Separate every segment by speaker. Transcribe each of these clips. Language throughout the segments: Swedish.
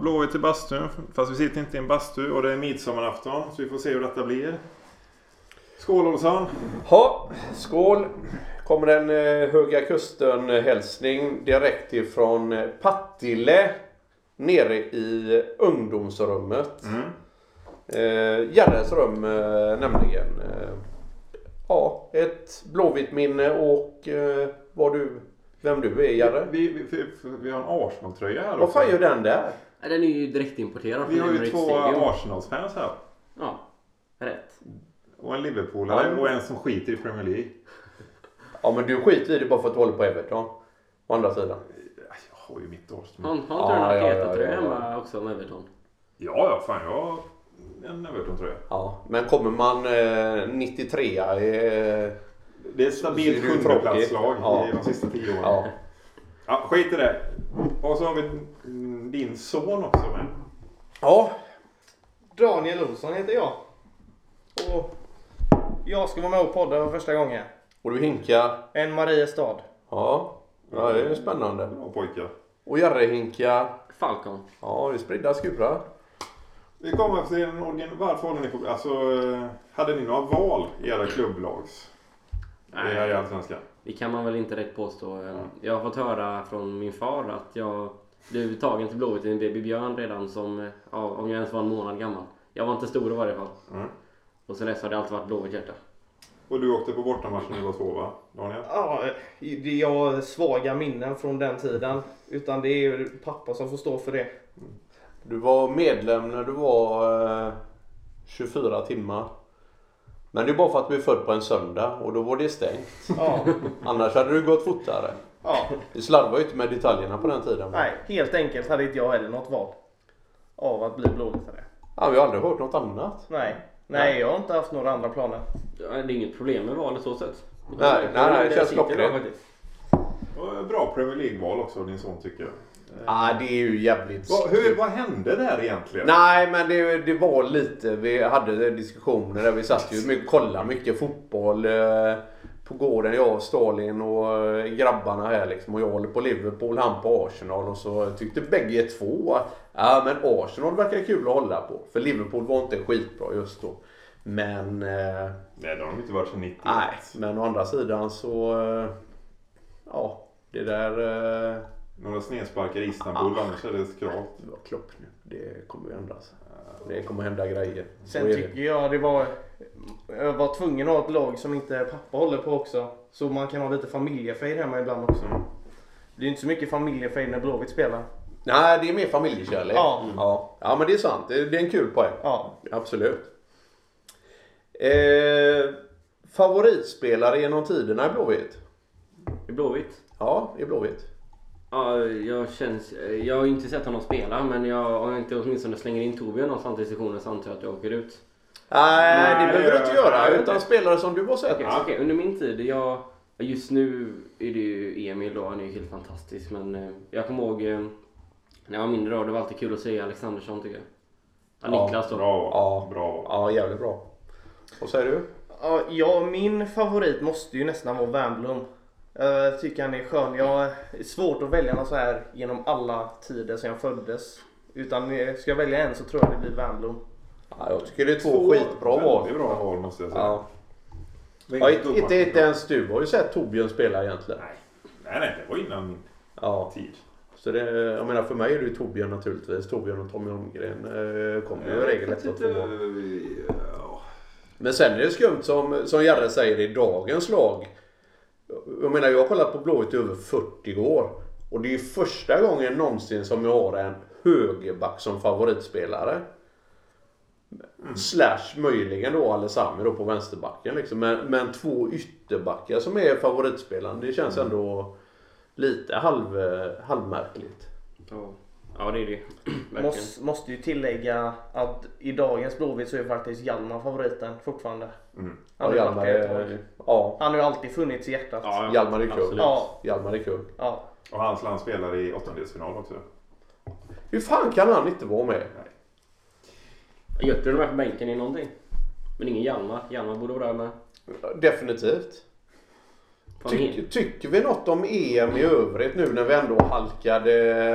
Speaker 1: Blåvitt till bastun. Fast vi sitter inte i en bastu och det är midsommarafton. Så vi får se hur detta blir. Skål Olsson!
Speaker 2: Ha, skål! Kommer en eh, Höga Kusten hälsning direkt ifrån eh, Partille. Nere i ungdomsrummet.
Speaker 1: Mm.
Speaker 2: Eh, Jerres rum eh, nämligen. Eh, ja, ett blåvitt minne och eh, vad du, vem du är Jerre.
Speaker 1: Vi, vi, vi, vi har en Arsenal-tröja här
Speaker 2: Vad fan gör den där?
Speaker 3: Ja, Den är ju direktimporterad
Speaker 1: Vi har ju två
Speaker 3: Stadium.
Speaker 1: Arsenals-fans här.
Speaker 3: Ja, rätt.
Speaker 1: Och en Liverpoolare
Speaker 2: Ja.
Speaker 1: och en som skiter i Premier League.
Speaker 2: Ja men du skiter i det bara för att du håller på Everton. Å andra sidan.
Speaker 1: Jag har ju mitt Arsenal.
Speaker 3: har inte du en
Speaker 2: ja, ja,
Speaker 3: Arteta-tröja
Speaker 2: ja, ja.
Speaker 3: hemma också med Everton?
Speaker 1: Ja, ja, fan jag har en Everton-tröja.
Speaker 2: Ja, men kommer man eh, 93 eh,
Speaker 1: Det är ett stabilt sjundeplatslag.
Speaker 2: Ja.
Speaker 1: i de sista tio åren.
Speaker 2: ja.
Speaker 1: Ja, skit i det. Och så har vi din son också med.
Speaker 2: ja,
Speaker 4: Daniel Olsson heter jag. Och jag ska vara med och podda för första gången.
Speaker 2: och du hinkar.
Speaker 4: En Mariestad.
Speaker 2: Ja, ja det är spännande.
Speaker 1: Bra pojkar.
Speaker 2: Och Jerre hinkar.
Speaker 3: Falcon.
Speaker 2: Ja, det är spridda skurar.
Speaker 1: Vi kommer till en organ... Varför håller ni på... Alltså, hade ni några val i era klubblags? Nej. I Allsvenskan?
Speaker 3: Det kan man väl inte rätt påstå. Jag har fått höra från min far att jag blev tagen till Blåvitt i en baby björn redan som, ja, om jag ens var en månad gammal. Jag var inte stor i varje fall.
Speaker 1: Mm.
Speaker 3: Och sen dess har det alltid varit Blåvitt hjärta.
Speaker 1: Och du åkte på bortamatch när du var två va? Daniel?
Speaker 4: Ja, det- jag har svaga minnen från den tiden. Utan det är ju pappa som får stå för det.
Speaker 2: Du var medlem när du var eh, 24 timmar. Men det är bara för att du är född på en söndag och då var det stängt.
Speaker 4: Ja,
Speaker 2: Annars hade du gått fortare.
Speaker 4: Ja.
Speaker 2: Vi slarvade ju inte med detaljerna på den tiden.
Speaker 4: Nej, helt enkelt hade inte jag heller något val. Av att bli blåvittare.
Speaker 2: Ja, vi har aldrig hört något annat.
Speaker 4: Nej. Nej, jag har inte haft några andra planer.
Speaker 3: Ja, Det är inget problem med valet så sett.
Speaker 2: Nej, nej, nej, det känns klockrent.
Speaker 3: bra faktiskt.
Speaker 1: Och bra Premier League-val också din son tycker jag.
Speaker 2: Ja, det är ju jävligt...
Speaker 1: Vad, hur, vad hände där egentligen?
Speaker 2: Nej, men det, det var lite... Vi hade diskussioner där vi satt ju mycket, kollade mycket fotboll eh, på gården. Jag och Stalin och eh, grabbarna här liksom. Och jag håller på Liverpool, han på Arsenal. Och så tyckte bägge två att ja, men Arsenal verkar kul att hålla på. För Liverpool var inte skitbra just då. Men... Eh,
Speaker 1: Nej, det har de inte varit sedan 91.
Speaker 2: nej, men å andra sidan så... Eh, ja, det där... Eh,
Speaker 1: Några snedsparkar i Istanbul, annars är det skralt.
Speaker 2: det var klock nu. Det kommer ju ändras. Det kommer hända grejer.
Speaker 4: Sen tycker jag det var... Jag var tvungen att ha ett lag som inte pappa håller på också. Så man kan ha lite familjefejd hemma ibland också. Det är ju inte så mycket familjefejd när Blåvitt spelar.
Speaker 2: Nej, det är mer familjekärlek.
Speaker 4: Ja.
Speaker 2: Ja, ja men det är sant. Det det är en kul poäng.
Speaker 4: Ja.
Speaker 2: Absolut. Eh, favoritspelare genom tiderna i Blåvitt?
Speaker 3: I Blåvitt?
Speaker 2: Ja, i Blåvitt.
Speaker 3: Ja, jag känns... Jag har ju inte sett honom spela men jag, om jag inte åtminstone slänger in Torbjörn någonstans i sessionen så antar jag att jag åker ut.
Speaker 2: Nej,
Speaker 1: Nej,
Speaker 2: det behöver du inte göra. Utan spelare som du har sett.
Speaker 3: Okej, okej, under min tid, jag... Just nu är det ju Emil då, han är ju helt fantastisk men eh, jag kommer ihåg eh, när jag var mindre då, det var alltid kul att se Alexandersson tycker jag. Ja,
Speaker 2: Ja,
Speaker 3: Niklas då.
Speaker 1: Bra
Speaker 2: Ja.
Speaker 1: Bra
Speaker 2: Ja, jävligt bra. Vad säger du?
Speaker 4: Ja, ja, min favorit måste ju nästan vara Wernbloom. Jag tycker han är skön. Jag har svårt att välja någon så här genom alla tider sedan jag föddes. Utan eh, ska jag välja en så tror jag det blir Wernbloom.
Speaker 2: Ja, jag tycker det är två, skitbra val.
Speaker 1: Väldigt bra val måste jag säga.
Speaker 2: Ja.
Speaker 1: Det är
Speaker 2: Ja, inte, inte, ens du har ju sett Torbjörn spela egentligen.
Speaker 1: Nej. nej, nej, det var innan min
Speaker 2: Ja.
Speaker 1: tid.
Speaker 2: Så det, jag menar för mig är det ju Torbjörn naturligtvis. Torbjörn och Tommy Holmgren eh, kommer ju i regel ett och två.
Speaker 1: Ja.
Speaker 2: Men sen är det skumt som, som Jarre säger i dagens lag. Jag menar jag har kollat på Blåvitt i över 40 år. Och det är första gången någonsin som jag har en högerback som favoritspelare. Slash möjligen då Alessami då på vänsterbacken liksom. Men, men två ytterbackar som är favoritspelaren. Det känns ändå lite halv, halvmärkligt.
Speaker 3: Ja. Ja, det är det. Verkligen.
Speaker 4: Måste, måste ju tillägga att i dagens Blåvitt så är faktiskt Hjalmar favoriten fortfarande.
Speaker 1: Mm.
Speaker 4: Han har
Speaker 2: Ja, Hjalmar
Speaker 4: varit
Speaker 2: är, ja,
Speaker 4: Han har ju alltid funnits i hjärtat.
Speaker 3: Ja, ja,
Speaker 2: Hjalmar är kul.
Speaker 3: absolut.
Speaker 4: Ja,
Speaker 2: Hjalmar är kul.
Speaker 4: ja.
Speaker 1: Och hans land spelar i åttondelsfinal också.
Speaker 2: Hur fan kan han inte vara med?
Speaker 3: Götter de här på bänken i någonting? Men ingen Hjalmar. Hjalmar borde vara där med.
Speaker 2: Definitivt. Tycker, tycker vi något om EM i övrigt nu när vi ändå halkade,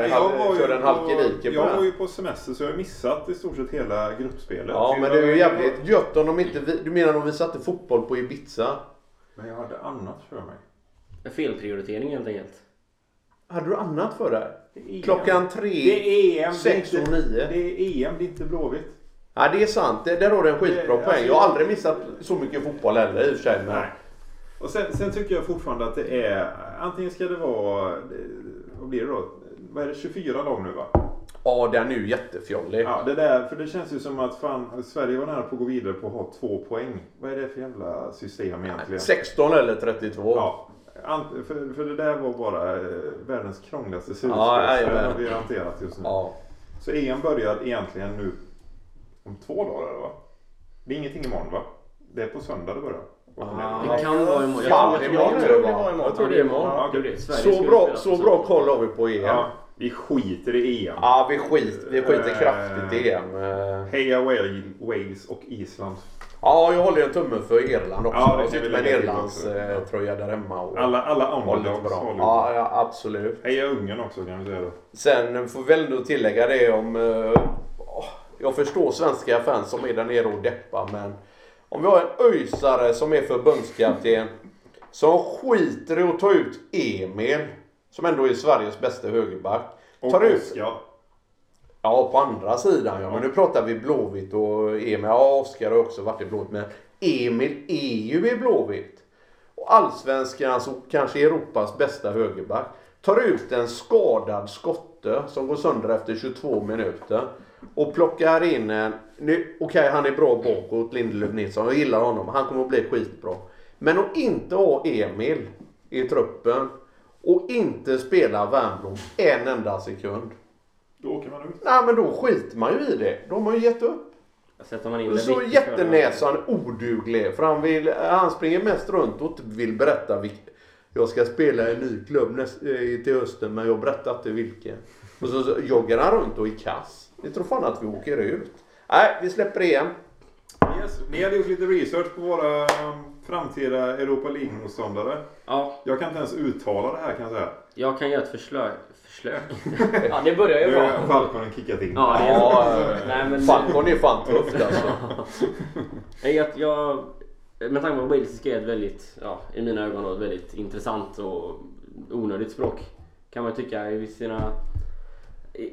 Speaker 1: Jag var,
Speaker 2: körde en
Speaker 1: ju
Speaker 2: halkedike
Speaker 1: på,
Speaker 2: på
Speaker 1: jag var ju på semester så jag har missat i stort sett hela gruppspelet.
Speaker 2: Ja men det är ju jävligt gött om de inte... Du menar om vi satte fotboll på Ibiza?
Speaker 1: Men jag hade annat för mig.
Speaker 3: En felprioritering helt enkelt.
Speaker 2: Hade du annat för dig?
Speaker 1: Det.
Speaker 2: Klockan
Speaker 1: Det
Speaker 2: tre?
Speaker 1: är EM.
Speaker 2: sex
Speaker 1: det är
Speaker 2: och nio.
Speaker 1: Det är EM, det är inte Blåvitt.
Speaker 2: Ja det är sant, det, där har du en skitbra
Speaker 1: Det-
Speaker 2: poäng. Jag har aldrig missat så mycket fotboll heller i och för sig. Men...
Speaker 1: Nej. Och sen, sen tycker jag fortfarande att det är... Antingen ska det vara... det- Vad blir det då? Vad är det? 24 lag nu va?
Speaker 2: Ja den är ju jättefjollig.
Speaker 1: Ja, det där, för det känns ju som att fan, Sverige var nära på att gå vidare på att ha två poäng. Vad är det för jävla system egentligen?
Speaker 2: 16 eller 32.
Speaker 1: Ja, för, för det där var bara eh, världens krångligaste
Speaker 2: Ja,
Speaker 1: surspelsspel
Speaker 2: jajamän.
Speaker 1: har vi hanterat just nu.
Speaker 2: Ja.
Speaker 1: Så EM börjar egentligen nu om två dagar va? Det är ingenting imorgon va? Det är på söndag det börjar.
Speaker 2: Ah.
Speaker 3: Det kan vara imorgon. Jag
Speaker 4: jag
Speaker 2: är
Speaker 4: tror
Speaker 2: det
Speaker 4: det
Speaker 2: va?
Speaker 4: var imorgon.
Speaker 2: Jag tror
Speaker 3: Ja,
Speaker 2: det är imorgon.
Speaker 1: Ja,
Speaker 3: Det
Speaker 2: Så bra,
Speaker 3: spela
Speaker 2: så bra koll har vi på EM.
Speaker 1: Ja, vi skiter i EM.
Speaker 2: Ja, vi, skit, vi skiter
Speaker 1: Eh.
Speaker 2: kraftigt i EM. Eh,
Speaker 1: Heja Wales- och Island.
Speaker 2: Ja, jag håller en tumme för Irland också.
Speaker 1: Ja,
Speaker 2: jag sitter
Speaker 1: vi
Speaker 2: med en
Speaker 1: lägga till
Speaker 2: Irlands
Speaker 1: också.
Speaker 2: eh, där hemma. Och
Speaker 1: Alla, alla underdogs du.
Speaker 2: Ja, ja, absolut.
Speaker 1: Heja Ungern också kan vi säga då.
Speaker 2: Sen får vi väl ändå tillägga det om... åh, jag förstår svenska fans som är där nere och deppar men om vi har en öjsare som är förbundskapten som skiter i att ta ut Emil som ändå är Sveriges bästa högerback.
Speaker 1: Och
Speaker 2: Tar ut. Ja, på andra sidan ja. Men nu pratar vi Blåvitt och Emil. Ja, Oskar har också varit i Blåvitt. Men Emil är ju i Blåvitt. Och allsvenskans och kanske Europas bästa högerback. Tar ut en skadad skotte som går sönder efter 22 minuter. Och plockar in en... nu- Okej, han är bra bakåt, Lindelöf Nilsson. Jag gillar honom. Han kommer att bli skitbra. Men att inte ha Emil i truppen och inte spela Wernbloom en enda sekund.
Speaker 1: Då åker man ut.
Speaker 2: Nej men då skiter man ju i det. Då har man ju gett upp.
Speaker 3: Sätter man in
Speaker 2: Och
Speaker 3: det
Speaker 2: så
Speaker 3: i
Speaker 2: jättenäsan oduglig. För han, vill, han springer mest runt och vill berätta vilk, Jag ska spela i en ny klubb näst, till hösten men jag berättar inte vilken. Och så, så joggar han runt och är kass. Jag tror fan att vi åker ut. Nej, vi släpper igen.
Speaker 1: Yes. Ni hade gjort lite research på våra um, framtida Europa League-motståndare.
Speaker 3: Ja,
Speaker 1: Jag kan inte ens uttala det här kan jag säga.
Speaker 3: jag kan göra ett förslök. Förslök? ja, det börjar ju
Speaker 1: Nu
Speaker 3: bra.
Speaker 1: har Falconen kickat in.
Speaker 3: Ja, det är
Speaker 2: Ja,
Speaker 3: så. Nej, men,
Speaker 2: Falcon är fan tufft alltså.
Speaker 3: Nej, jag, jag, med tanke på att walesiska är ett väldigt, ja, i mina ögon då, ett väldigt intressant och onödigt språk. Kan man tycka i sina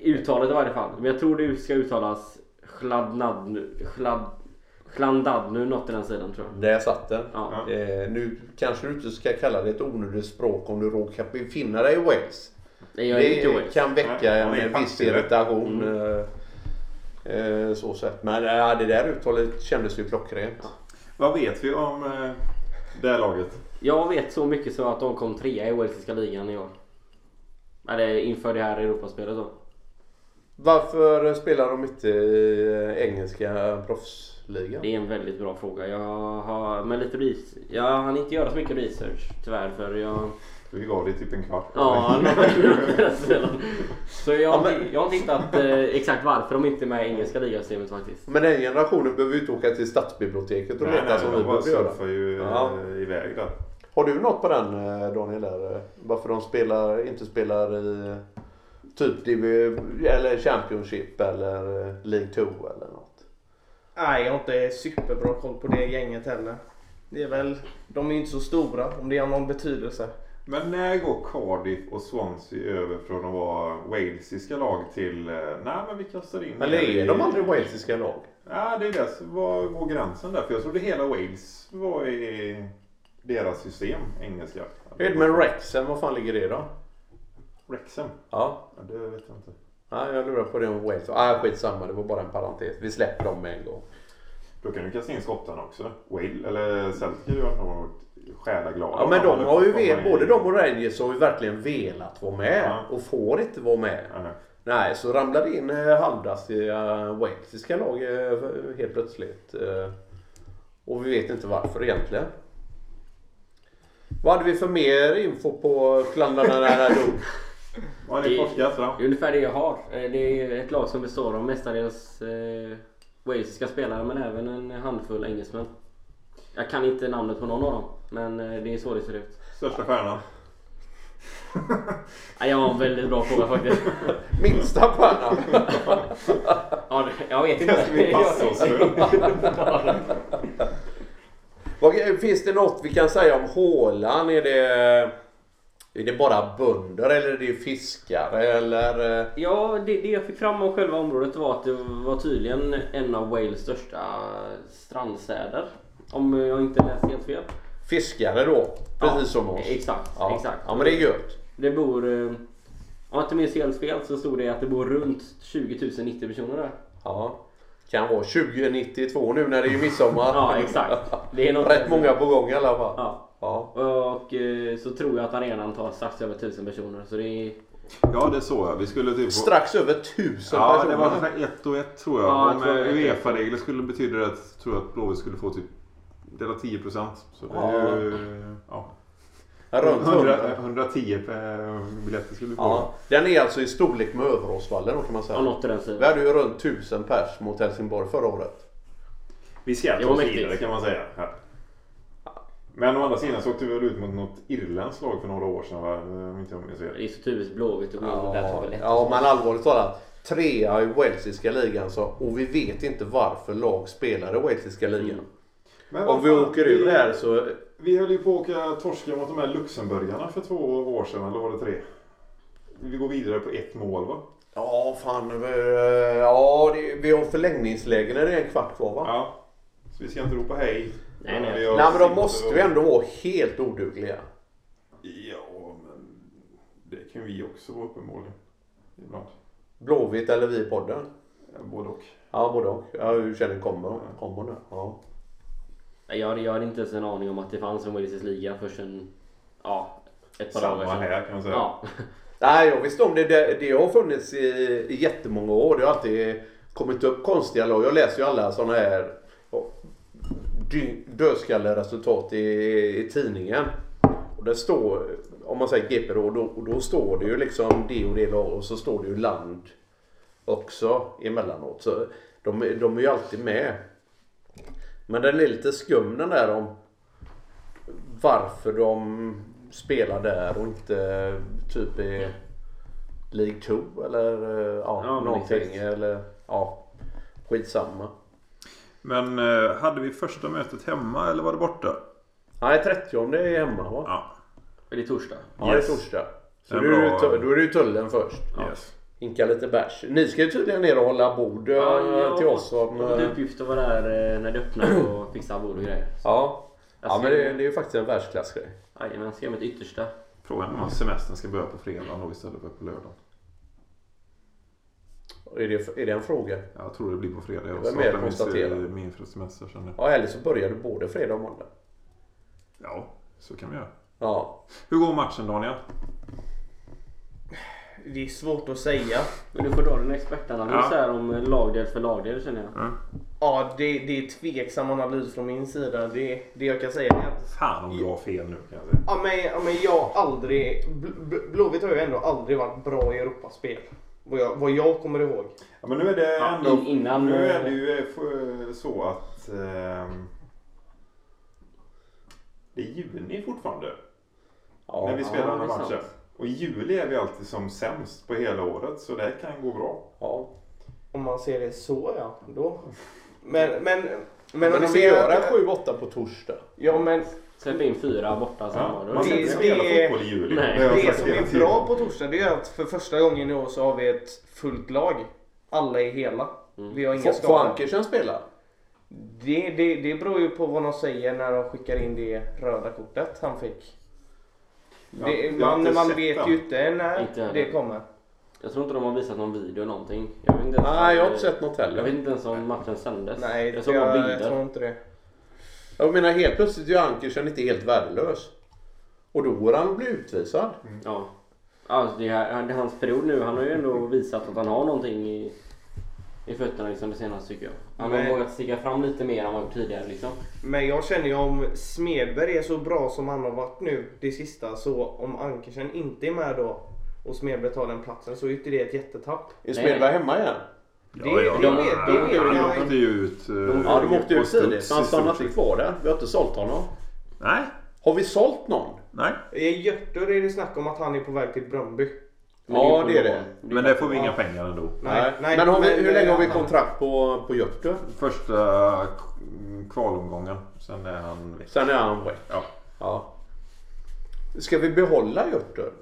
Speaker 3: uttalet i varje fall. Men jag tror det ska uttalas Chladnadnu, Chlad, Chlandadnu, något i den sidan tror jag.
Speaker 2: Där satt den.
Speaker 3: Ja.
Speaker 2: Eh, nu kanske du inte ska kalla det ett onödigt språk om du råkar befinna dig i Wales.
Speaker 3: Nej, jag är inte
Speaker 2: Det
Speaker 3: Wales.
Speaker 2: kan väcka
Speaker 1: är
Speaker 2: en viss irritation.
Speaker 3: Mm.
Speaker 2: eh, eh, Så sett. Men ja, det där uttalet kändes ju klockrent.
Speaker 1: Vad vet vi om eh, det här laget?
Speaker 3: Jag vet så mycket så att de kom trea i walesiska ligan i år. Eller inför det här Europaspelet då.
Speaker 2: Varför spelar de inte i eh, engelska proffsligan?
Speaker 3: Det är en väldigt bra fråga. Jag har med lite research. Jag hann inte göra så mycket research tyvärr för jag...
Speaker 1: Vi gav det typ en kvart.
Speaker 3: Ja, Så jag,
Speaker 2: Ja,
Speaker 3: har jag har inte hittat eh, exakt varför de inte är med i engelska ligasystemet faktiskt.
Speaker 2: Men den generationen behöver ju inte åka till stadsbiblioteket och
Speaker 1: Nej,
Speaker 2: leta
Speaker 1: nej,
Speaker 2: som vi behöver göra.
Speaker 1: surfar ju
Speaker 2: Ja.
Speaker 1: eh, iväg där.
Speaker 2: Har du något på den eh, Daniel? Där? Varför de spelar, inte spelar i typ DV, eller Championship eller eh, League 2 eller något?
Speaker 4: Nej, jag har inte superbra koll på det gänget heller. Det är väl, de är ju inte så stora om det har någon betydelse.
Speaker 1: Men när går Cardiff och Swansea över från att vara walesiska lag till... eh, Nej men vi kastar in
Speaker 2: Eller
Speaker 1: er
Speaker 2: är
Speaker 1: i-
Speaker 2: de aldrig walesiska lag?
Speaker 1: Ja det är det. Var går gränsen där? För jag trodde hela Wales var i deras system, engelska.
Speaker 2: Hur är det med Wrexham? Vad fan ligger det då?
Speaker 1: Wrexham?
Speaker 2: Ja,
Speaker 1: Ja, det vet jag inte.
Speaker 2: ja jag lurar på det om Wales. Ah, skitsamma, det var bara en parentes. Vi släpper dem med en gång.
Speaker 1: Då kan du kasta in skottarna också. Wales, eller Celtic ju varit själaglada.
Speaker 2: Ja men de har ju,
Speaker 1: Komma
Speaker 2: ve-
Speaker 1: i-
Speaker 2: både de och Rangers har ju verkligen velat vara med
Speaker 1: Ja.
Speaker 2: och får inte vara med.
Speaker 1: Ja.
Speaker 2: Nej, så ramlade in eh, halvdassiga walesiska lag eh, helt plötsligt. Eh, Och vi vet inte varför egentligen. Vad hade vi för mer info på klandarna där?
Speaker 1: Vad har ni
Speaker 3: Det-
Speaker 1: forskat fram?
Speaker 3: Det är ungefär det jag har. Eh, Det är ett lag som består av mestadels eh, walesiska spelare men även en handfull engelsmän. Jag kan inte namnet på någon av dem men eh, det är så det ser ut.
Speaker 1: Största stjärnan?
Speaker 3: Ja, jag har en väldigt bra fråga faktiskt.
Speaker 2: Minsta stjärnan.
Speaker 3: Ja, det- jag vet inte.
Speaker 1: ska vi passa oss för.
Speaker 2: Finns det något vi kan säga om Håland? Är det, är det bara bönder eller är det fiskare eller? eh,
Speaker 3: Ja, det, det jag fick fram om själva området var att det var tydligen en av Wales största strandstäder. Om jag inte läst helt fel.
Speaker 2: Fiskare då? Precis som oss.
Speaker 3: Exakt,
Speaker 2: Ja.
Speaker 3: exakt.
Speaker 2: ja men det är gött.
Speaker 3: Det bor, eh, om jag inte minns helt fel så stod det att det bor runt 20 090 personer där.
Speaker 2: Ja. Kan vara 2092 nu när det är midsommar.
Speaker 3: Ja, exakt. Det är något
Speaker 2: Rätt många på gång i alla fall.
Speaker 3: Ja.
Speaker 2: Ja.
Speaker 3: Och eh, så tror jag att arenan tar strax över 1000 personer. Så det är...
Speaker 1: Ja, det såg jag. Vi skulle typ...
Speaker 2: Strax över tusen
Speaker 1: Ja,
Speaker 2: personer.
Speaker 1: det var ungefär ett och ett tror jag.
Speaker 3: Ja, jag
Speaker 1: Om. Uefa-regler skulle betyda det att, tror jag att Blåvitt skulle få typ dela 10 procent. Så det
Speaker 2: Ja.
Speaker 1: är ju... Ja.
Speaker 2: Runt
Speaker 1: 100,
Speaker 2: 100.
Speaker 1: 110 per biljetter skulle vi få.
Speaker 2: Ja. Den är alltså i storlek med Överåsvallen då kan man säga.
Speaker 3: Ja, något i den
Speaker 2: Vi hade ju runt 1000 pers mot Helsingborg förra året.
Speaker 1: Vi ska ta oss vidare kan man säga. Här. Men å andra sidan så åkte vi väl ut mot något irländskt lag för några år sedan va? Om inte jag minns fel.
Speaker 3: Det är så typiskt Blåvitt att gå in där tar väl lätt.
Speaker 2: ja men allvarligt talat. Trea i walesiska ligan så, och vi vet inte varför lag spelar i walesiska ligan.
Speaker 3: Mm.
Speaker 1: Men
Speaker 2: Om
Speaker 1: vad
Speaker 2: vi
Speaker 1: fan,
Speaker 2: åker ur här så...
Speaker 1: Vi höll ju på att åka torska mot de här Luxemburgarna för två år sedan, eller var det tre? Vi går vidare på ett mål va?
Speaker 2: Ja fan. vi- Ja det, vi har förlängningsläge när det är en kvart kvar va?
Speaker 1: Ja. Så vi ska inte ropa hej.
Speaker 3: Nej, nej.
Speaker 2: Nej men de måste ju ändå vara helt odugliga.
Speaker 1: Ja, men det kan vi också vara uppenbarligen. Ibland.
Speaker 2: Blåvitt eller vi i podden.
Speaker 1: Ja, både och.
Speaker 2: Ja både och. Ja, hur känner kombo? Kombo nu? Ja.
Speaker 3: Jag, hade- jag hade inte ens en aning om att det fanns en walesisk liga förrän ja, ett par
Speaker 1: Samma
Speaker 3: dagar sedan.
Speaker 1: här kan man säga.
Speaker 3: Ja.
Speaker 2: Nej jag visste om det. Det, det har funnits i, i jättemånga år. Det har alltid kommit upp konstiga lag. Jag läser ju alla sådana här dödskalleresultat i, i tidningen. Och det står, om man säger GP då, då, då står det ju liksom det och det lag och så står det ju land också emellanåt. Så de, de är ju alltid med. Men den är lite skum den där om varför de spelar där och inte typ i League 2 eller eh, ja,
Speaker 3: Ja,
Speaker 2: någonting. Eller ja, skitsamma.
Speaker 1: Men eh, hade vi första mötet hemma eller var det borta?
Speaker 2: Nej, 30 det är hemma va?
Speaker 1: Ja.
Speaker 3: Det är torsdag.
Speaker 2: Ja, det är
Speaker 1: Yes.
Speaker 2: torsdag. Så då är, det,
Speaker 1: bra-
Speaker 2: då är det ju tullen först.
Speaker 1: Yes.
Speaker 2: Hinka lite bärs. Ni ska ju tydligen ner och hålla bord eh,
Speaker 3: jag
Speaker 2: till
Speaker 3: har
Speaker 2: oss. Som,
Speaker 3: fått
Speaker 2: eh,
Speaker 3: uppgift att vara där eh, när det öppnar och fixa bord och grejer.
Speaker 2: ja. ja,
Speaker 3: Jag
Speaker 2: men det, det är ju faktiskt en världsklassgrej.
Speaker 3: Jajamän, ska göra mitt yttersta.
Speaker 1: Frågan är om semestern ska börja på fredag då istället för på lördag.
Speaker 2: Är det, är det en fråga?
Speaker 1: Jag tror det blir på fredag. Jag startar min,
Speaker 2: konstatera.
Speaker 1: min semester sen nu.
Speaker 2: Ja, eller så börjar du både fredag och måndag.
Speaker 1: Ja, så kan vi göra.
Speaker 2: Ja.
Speaker 1: Hur går matchen Daniel?
Speaker 4: Det är svårt att säga.
Speaker 3: Men du får dra din expertanalys
Speaker 1: Ja.
Speaker 3: här om lagdel för lagdel känner jag.
Speaker 4: Ja, det, det är tveksam analys från min sida. Det, det jag kan säga är att
Speaker 1: Fan om du har fel nu kan jag säga.
Speaker 4: Ja men, ja, men jag har aldrig... Bl- Bl- Blåvitt har ju ändå aldrig varit bra i Europaspel. Vad jag, vad jag kommer ihåg.
Speaker 1: Ja, men nu är det
Speaker 3: Ja,
Speaker 1: ändå...
Speaker 3: in- innan,
Speaker 1: nu är
Speaker 3: eh,
Speaker 1: det ju eh, så att... ehm, det är juni fortfarande.
Speaker 2: ja.
Speaker 1: när vi spelar
Speaker 3: ja,
Speaker 1: den här
Speaker 3: det är
Speaker 1: matchen. Och i juli är vi alltid som sämst på hela året. Så det kan gå bra.
Speaker 2: ja.
Speaker 4: Om man ser det så ja. Då. Men, men, men,
Speaker 2: Men,
Speaker 4: om
Speaker 2: vi
Speaker 4: ser
Speaker 2: gör
Speaker 4: att-
Speaker 2: en 7-8 på torsdag.
Speaker 4: Ja men
Speaker 3: Släpp in fyra borta samma.
Speaker 1: Ja, man ska
Speaker 4: Det-
Speaker 1: inte spela
Speaker 4: det-
Speaker 1: fotboll i juli.
Speaker 3: Nej.
Speaker 4: det som är bra på torsdag det är att för första gången i år så har vi ett fullt lag. Alla är hela. Vi har inga
Speaker 2: Får, får
Speaker 4: skador.
Speaker 2: Ankersen spela?
Speaker 4: Det, det, det beror ju på vad de säger när de skickar in det röda kortet han fick.
Speaker 1: Ja,
Speaker 4: Det, man man vet ju inte när
Speaker 3: Inte heller.
Speaker 4: det kommer.
Speaker 3: Jag tror inte de har visat någon video eller någonting. Jag vet inte ens
Speaker 2: Nej, jag har inte sett något
Speaker 3: Jag vet
Speaker 2: heller.
Speaker 3: inte ens om matchen sändes.
Speaker 4: Nej,
Speaker 3: jag såg bara
Speaker 4: jag, tror inte det.
Speaker 2: Jag menar helt plötsligt är ju Ankersen inte helt värdelös. Och då går han och blir utvisad.
Speaker 3: Ja. Alltså det, här, det är hans period nu. Han har ju ändå visat att han har någonting i, i fötterna liksom det senaste tycker jag. Han har
Speaker 4: Men-
Speaker 3: vågat sticka fram lite mer än vad han tidigare liksom.
Speaker 4: Men jag känner ju om Smedberg är så bra som han har varit nu det sista så om Ankersen inte är med då och Smedberg tar den platsen så är inte det ett jättetapp.
Speaker 2: Är Smedberg hemma igen?
Speaker 4: Det-
Speaker 1: Ja, ja,
Speaker 4: det
Speaker 1: de, åkte ju ut. eh,
Speaker 2: Ja, de åkte ut tidigt. Han
Speaker 1: stort
Speaker 2: inte kvar där. Vi har inte sålt honom.
Speaker 1: Nej,
Speaker 2: Har vi sålt någon?
Speaker 1: Nej,
Speaker 4: I Hjörtur är det snack om att han är på väg till Bröndby.
Speaker 2: Ja, det är det.
Speaker 1: men det får vi inga pengar ändå.
Speaker 4: Nej, nej,
Speaker 2: men vi, hur länge har vi
Speaker 4: han-
Speaker 2: kontrakt på, på Hjörtur?
Speaker 1: Första kvalomgången. Sen är han väck.
Speaker 2: Sen är han väck.
Speaker 1: Ja.
Speaker 2: Ja. Ska vi behålla Hjörtur?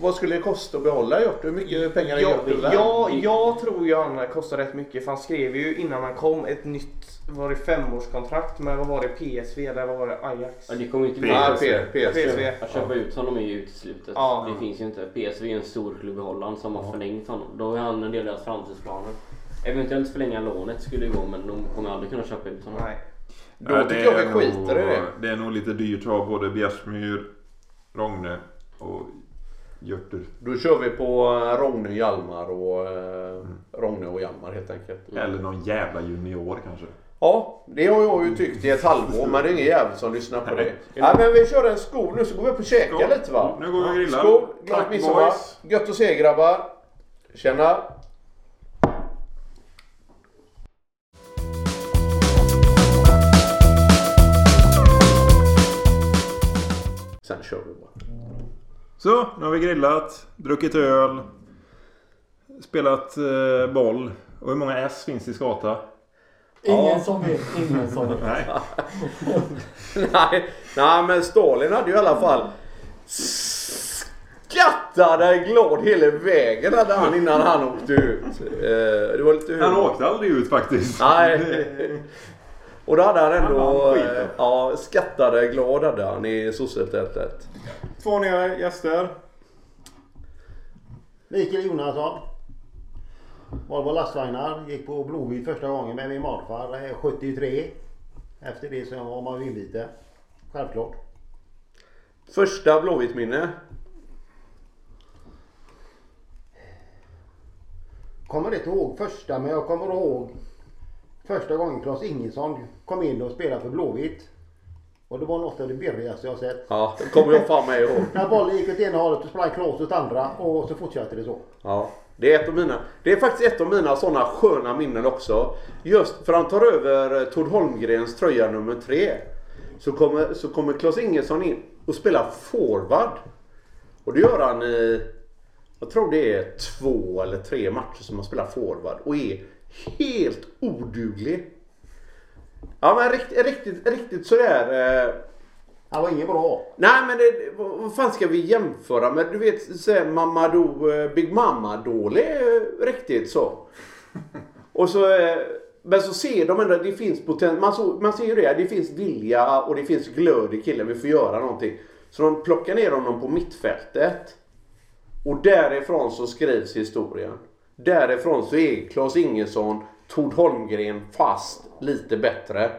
Speaker 2: Vad skulle det kosta att behålla Hjörtur? Hur mycket pengar är
Speaker 4: Ja, ja, jag tror ju han kostar rätt mycket för han skrev ju innan han kom ett nytt var det femårskontrakt med vad var det PSV eller vad var det Ajax?
Speaker 3: Ja, det kommer ju inte
Speaker 2: Nej,
Speaker 1: PSV.
Speaker 2: P- PSV.
Speaker 4: PSV.
Speaker 3: Att köpa ut honom är ju uteslutet.
Speaker 4: Ja.
Speaker 3: Det finns ju inte. PSV är en stor klubb i Holland som har förlängt honom. Då är han en del av deras framtidsplaner. Eventuellt förlänga lånet skulle gå men de kommer aldrig kunna köpa ut honom.
Speaker 4: Nej.
Speaker 2: Då
Speaker 1: Ja,
Speaker 2: tycker
Speaker 1: det
Speaker 2: jag vi skiter i det.
Speaker 1: Det är nog lite dyrt att ha både Bjärsmyr, Rogne och Hjörtur.
Speaker 2: Då kör vi på eh, Rogne, Hjalmar och eh, Rogne och Hjalmar helt enkelt.
Speaker 1: Eller någon jävla junior kanske.
Speaker 2: Ja, det har jag ju tyckt i ett halvår men det är ingen jävel som lyssnar på det. Nej men vi kör en skål nu så går vi upp och käkar
Speaker 1: Skål.
Speaker 2: lite va?
Speaker 1: Nu går vi och grillar.
Speaker 2: Skål! Glad midsommar!
Speaker 1: boys.
Speaker 2: Gött att se er grabbar! Tjena! Sen kör vi bara.
Speaker 1: Så, nu har vi grillat, druckit öl, spelat eh, boll. Och hur många S finns i Skata?
Speaker 5: Ingen
Speaker 2: Ja.
Speaker 5: som vet, ingen som vet.
Speaker 1: Nej.
Speaker 2: nej, nej men Stalin hade ju i alla fall skattade glad hela vägen hade han innan han åkte ut. Eh, det var lite
Speaker 1: Han åkte aldrig ut faktiskt.
Speaker 2: Nej. Och då hade han ändå
Speaker 1: Han
Speaker 2: eh, ja, skattade glad hade han i sossetältet.
Speaker 1: Två nya gäster.
Speaker 6: Mikael Jonasson. Volvo lastvagnar. Gick på Blåvitt första gången med min morfar eh, 73. Efter det så var man invite. Självklart.
Speaker 2: Första Blåvitt-minne.
Speaker 6: Kommer inte ihåg första men jag kommer ihåg första gången Claes Ingesson kom in och spelade för Blåvitt. Och det var något av det birrigaste jag sett.
Speaker 2: Ja, det kommer jag fan med ihåg.
Speaker 6: När bollen gick åt ena hållet så sprang Claes åt andra och så fortsatte det så.
Speaker 2: Ja, det är ett av mina. Det är faktiskt ett av mina sådana sköna minnen också. Just för han tar över Tord Holmgrens tröja nummer tre. Så kommer, så kommer Claes Ingesson in och spelar forward. Och det gör han i, jag tror det är två eller tre matcher som han spelar forward. Och är helt oduglig. Ja men riktigt, riktigt, riktigt sådär. Eh,
Speaker 6: Han var ingen bra.
Speaker 2: Nej men det, vad fan ska vi jämföra med? Du vet så här, Mamadou, eh, Big Mama dålig eh, riktigt så. Och så, eh, men så ser de ändå att det finns potential. Man, så, man ser ju det, det finns vilja och det finns glöd i killen. Vi får göra någonting. Så de plockar ner honom på mittfältet. Och därifrån så skrivs historien. Därifrån så är Claes Ingesson, Tord Holmgren fast lite bättre.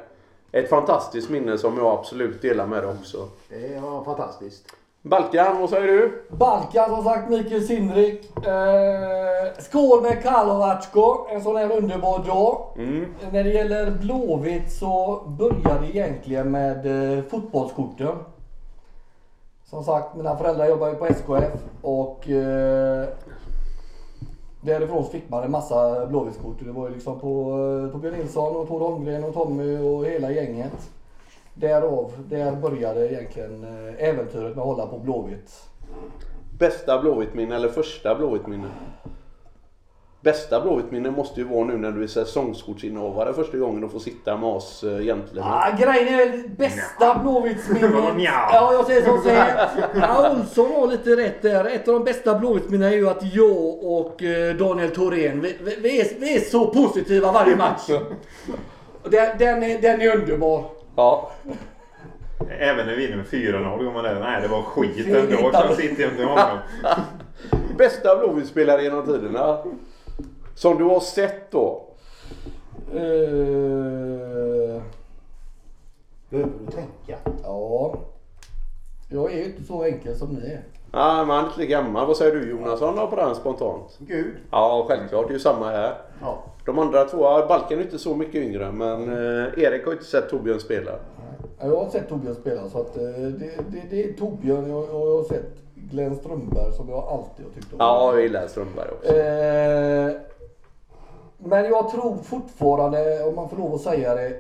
Speaker 2: Ett fantastiskt minne som jag absolut delar med dig också.
Speaker 6: Det var fantastiskt.
Speaker 2: Balkan, vad säger du?
Speaker 5: Balkan som sagt, Mikael Sindrik. Eh, skål med Karlovatsko, en sån här underbar dag.
Speaker 2: Mm.
Speaker 5: När det gäller Blåvitt så började det egentligen med eh, fotbollskorten. Som sagt, mina föräldrar jobbar ju på SKF och eh, därifrån fick man en massa Blåvittskort. Det var ju liksom på eh, på Torbjörn Nilsson och Tord Holmgren och Tommy och hela gänget. Därav, där började egentligen eh, äventyret med att hålla på Blåvitt.
Speaker 2: Bästa Blåvitt-minne eller första Blåvitt-minne? Bästa Blåvitt-minne måste ju vara nu när du är säsongskortsinnehavare första gången och får sitta med oss äh, egentligen.
Speaker 5: Ah, grejen är bästa Blåvittsminnet. Ja, jag säger som så här. Ja, Olsson har lite rätt där. Ett av de bästa Blåvittsminnena är ju att jag och eh, Daniel Thorén, vi, vi, är, vi är så positiva varje match. Den, den, är, den är underbar.
Speaker 2: Ja.
Speaker 1: Även när vi vinner med 4-0 går man där. Nej det var skit ändå. jämte honom.
Speaker 2: Bästa Blåvitt-spelare genom tiderna? Som du har sett då?
Speaker 5: Eh,
Speaker 6: Behöver du tänka?
Speaker 5: ja. Jag är ju inte så enkel som ni är.
Speaker 2: Nej, man är inte lika gammal. Vad säger du Jonasson då på den spontant?
Speaker 6: Gud.
Speaker 2: Ja, självklart. Det är ju samma här.
Speaker 6: Ja.
Speaker 2: De andra två, Balken är inte så mycket yngre men eh, Erik har inte sett Torbjörn spela.
Speaker 5: Ja, Jag har sett Torbjörn spela så att eh, det, det, det är Torbjörn och och jag har sett Glenn Strömberg som jag alltid har tyckt om.
Speaker 2: Ja, jag gillar Strömberg också.
Speaker 5: Eh, men jag tror fortfarande, om man får lov att säga det,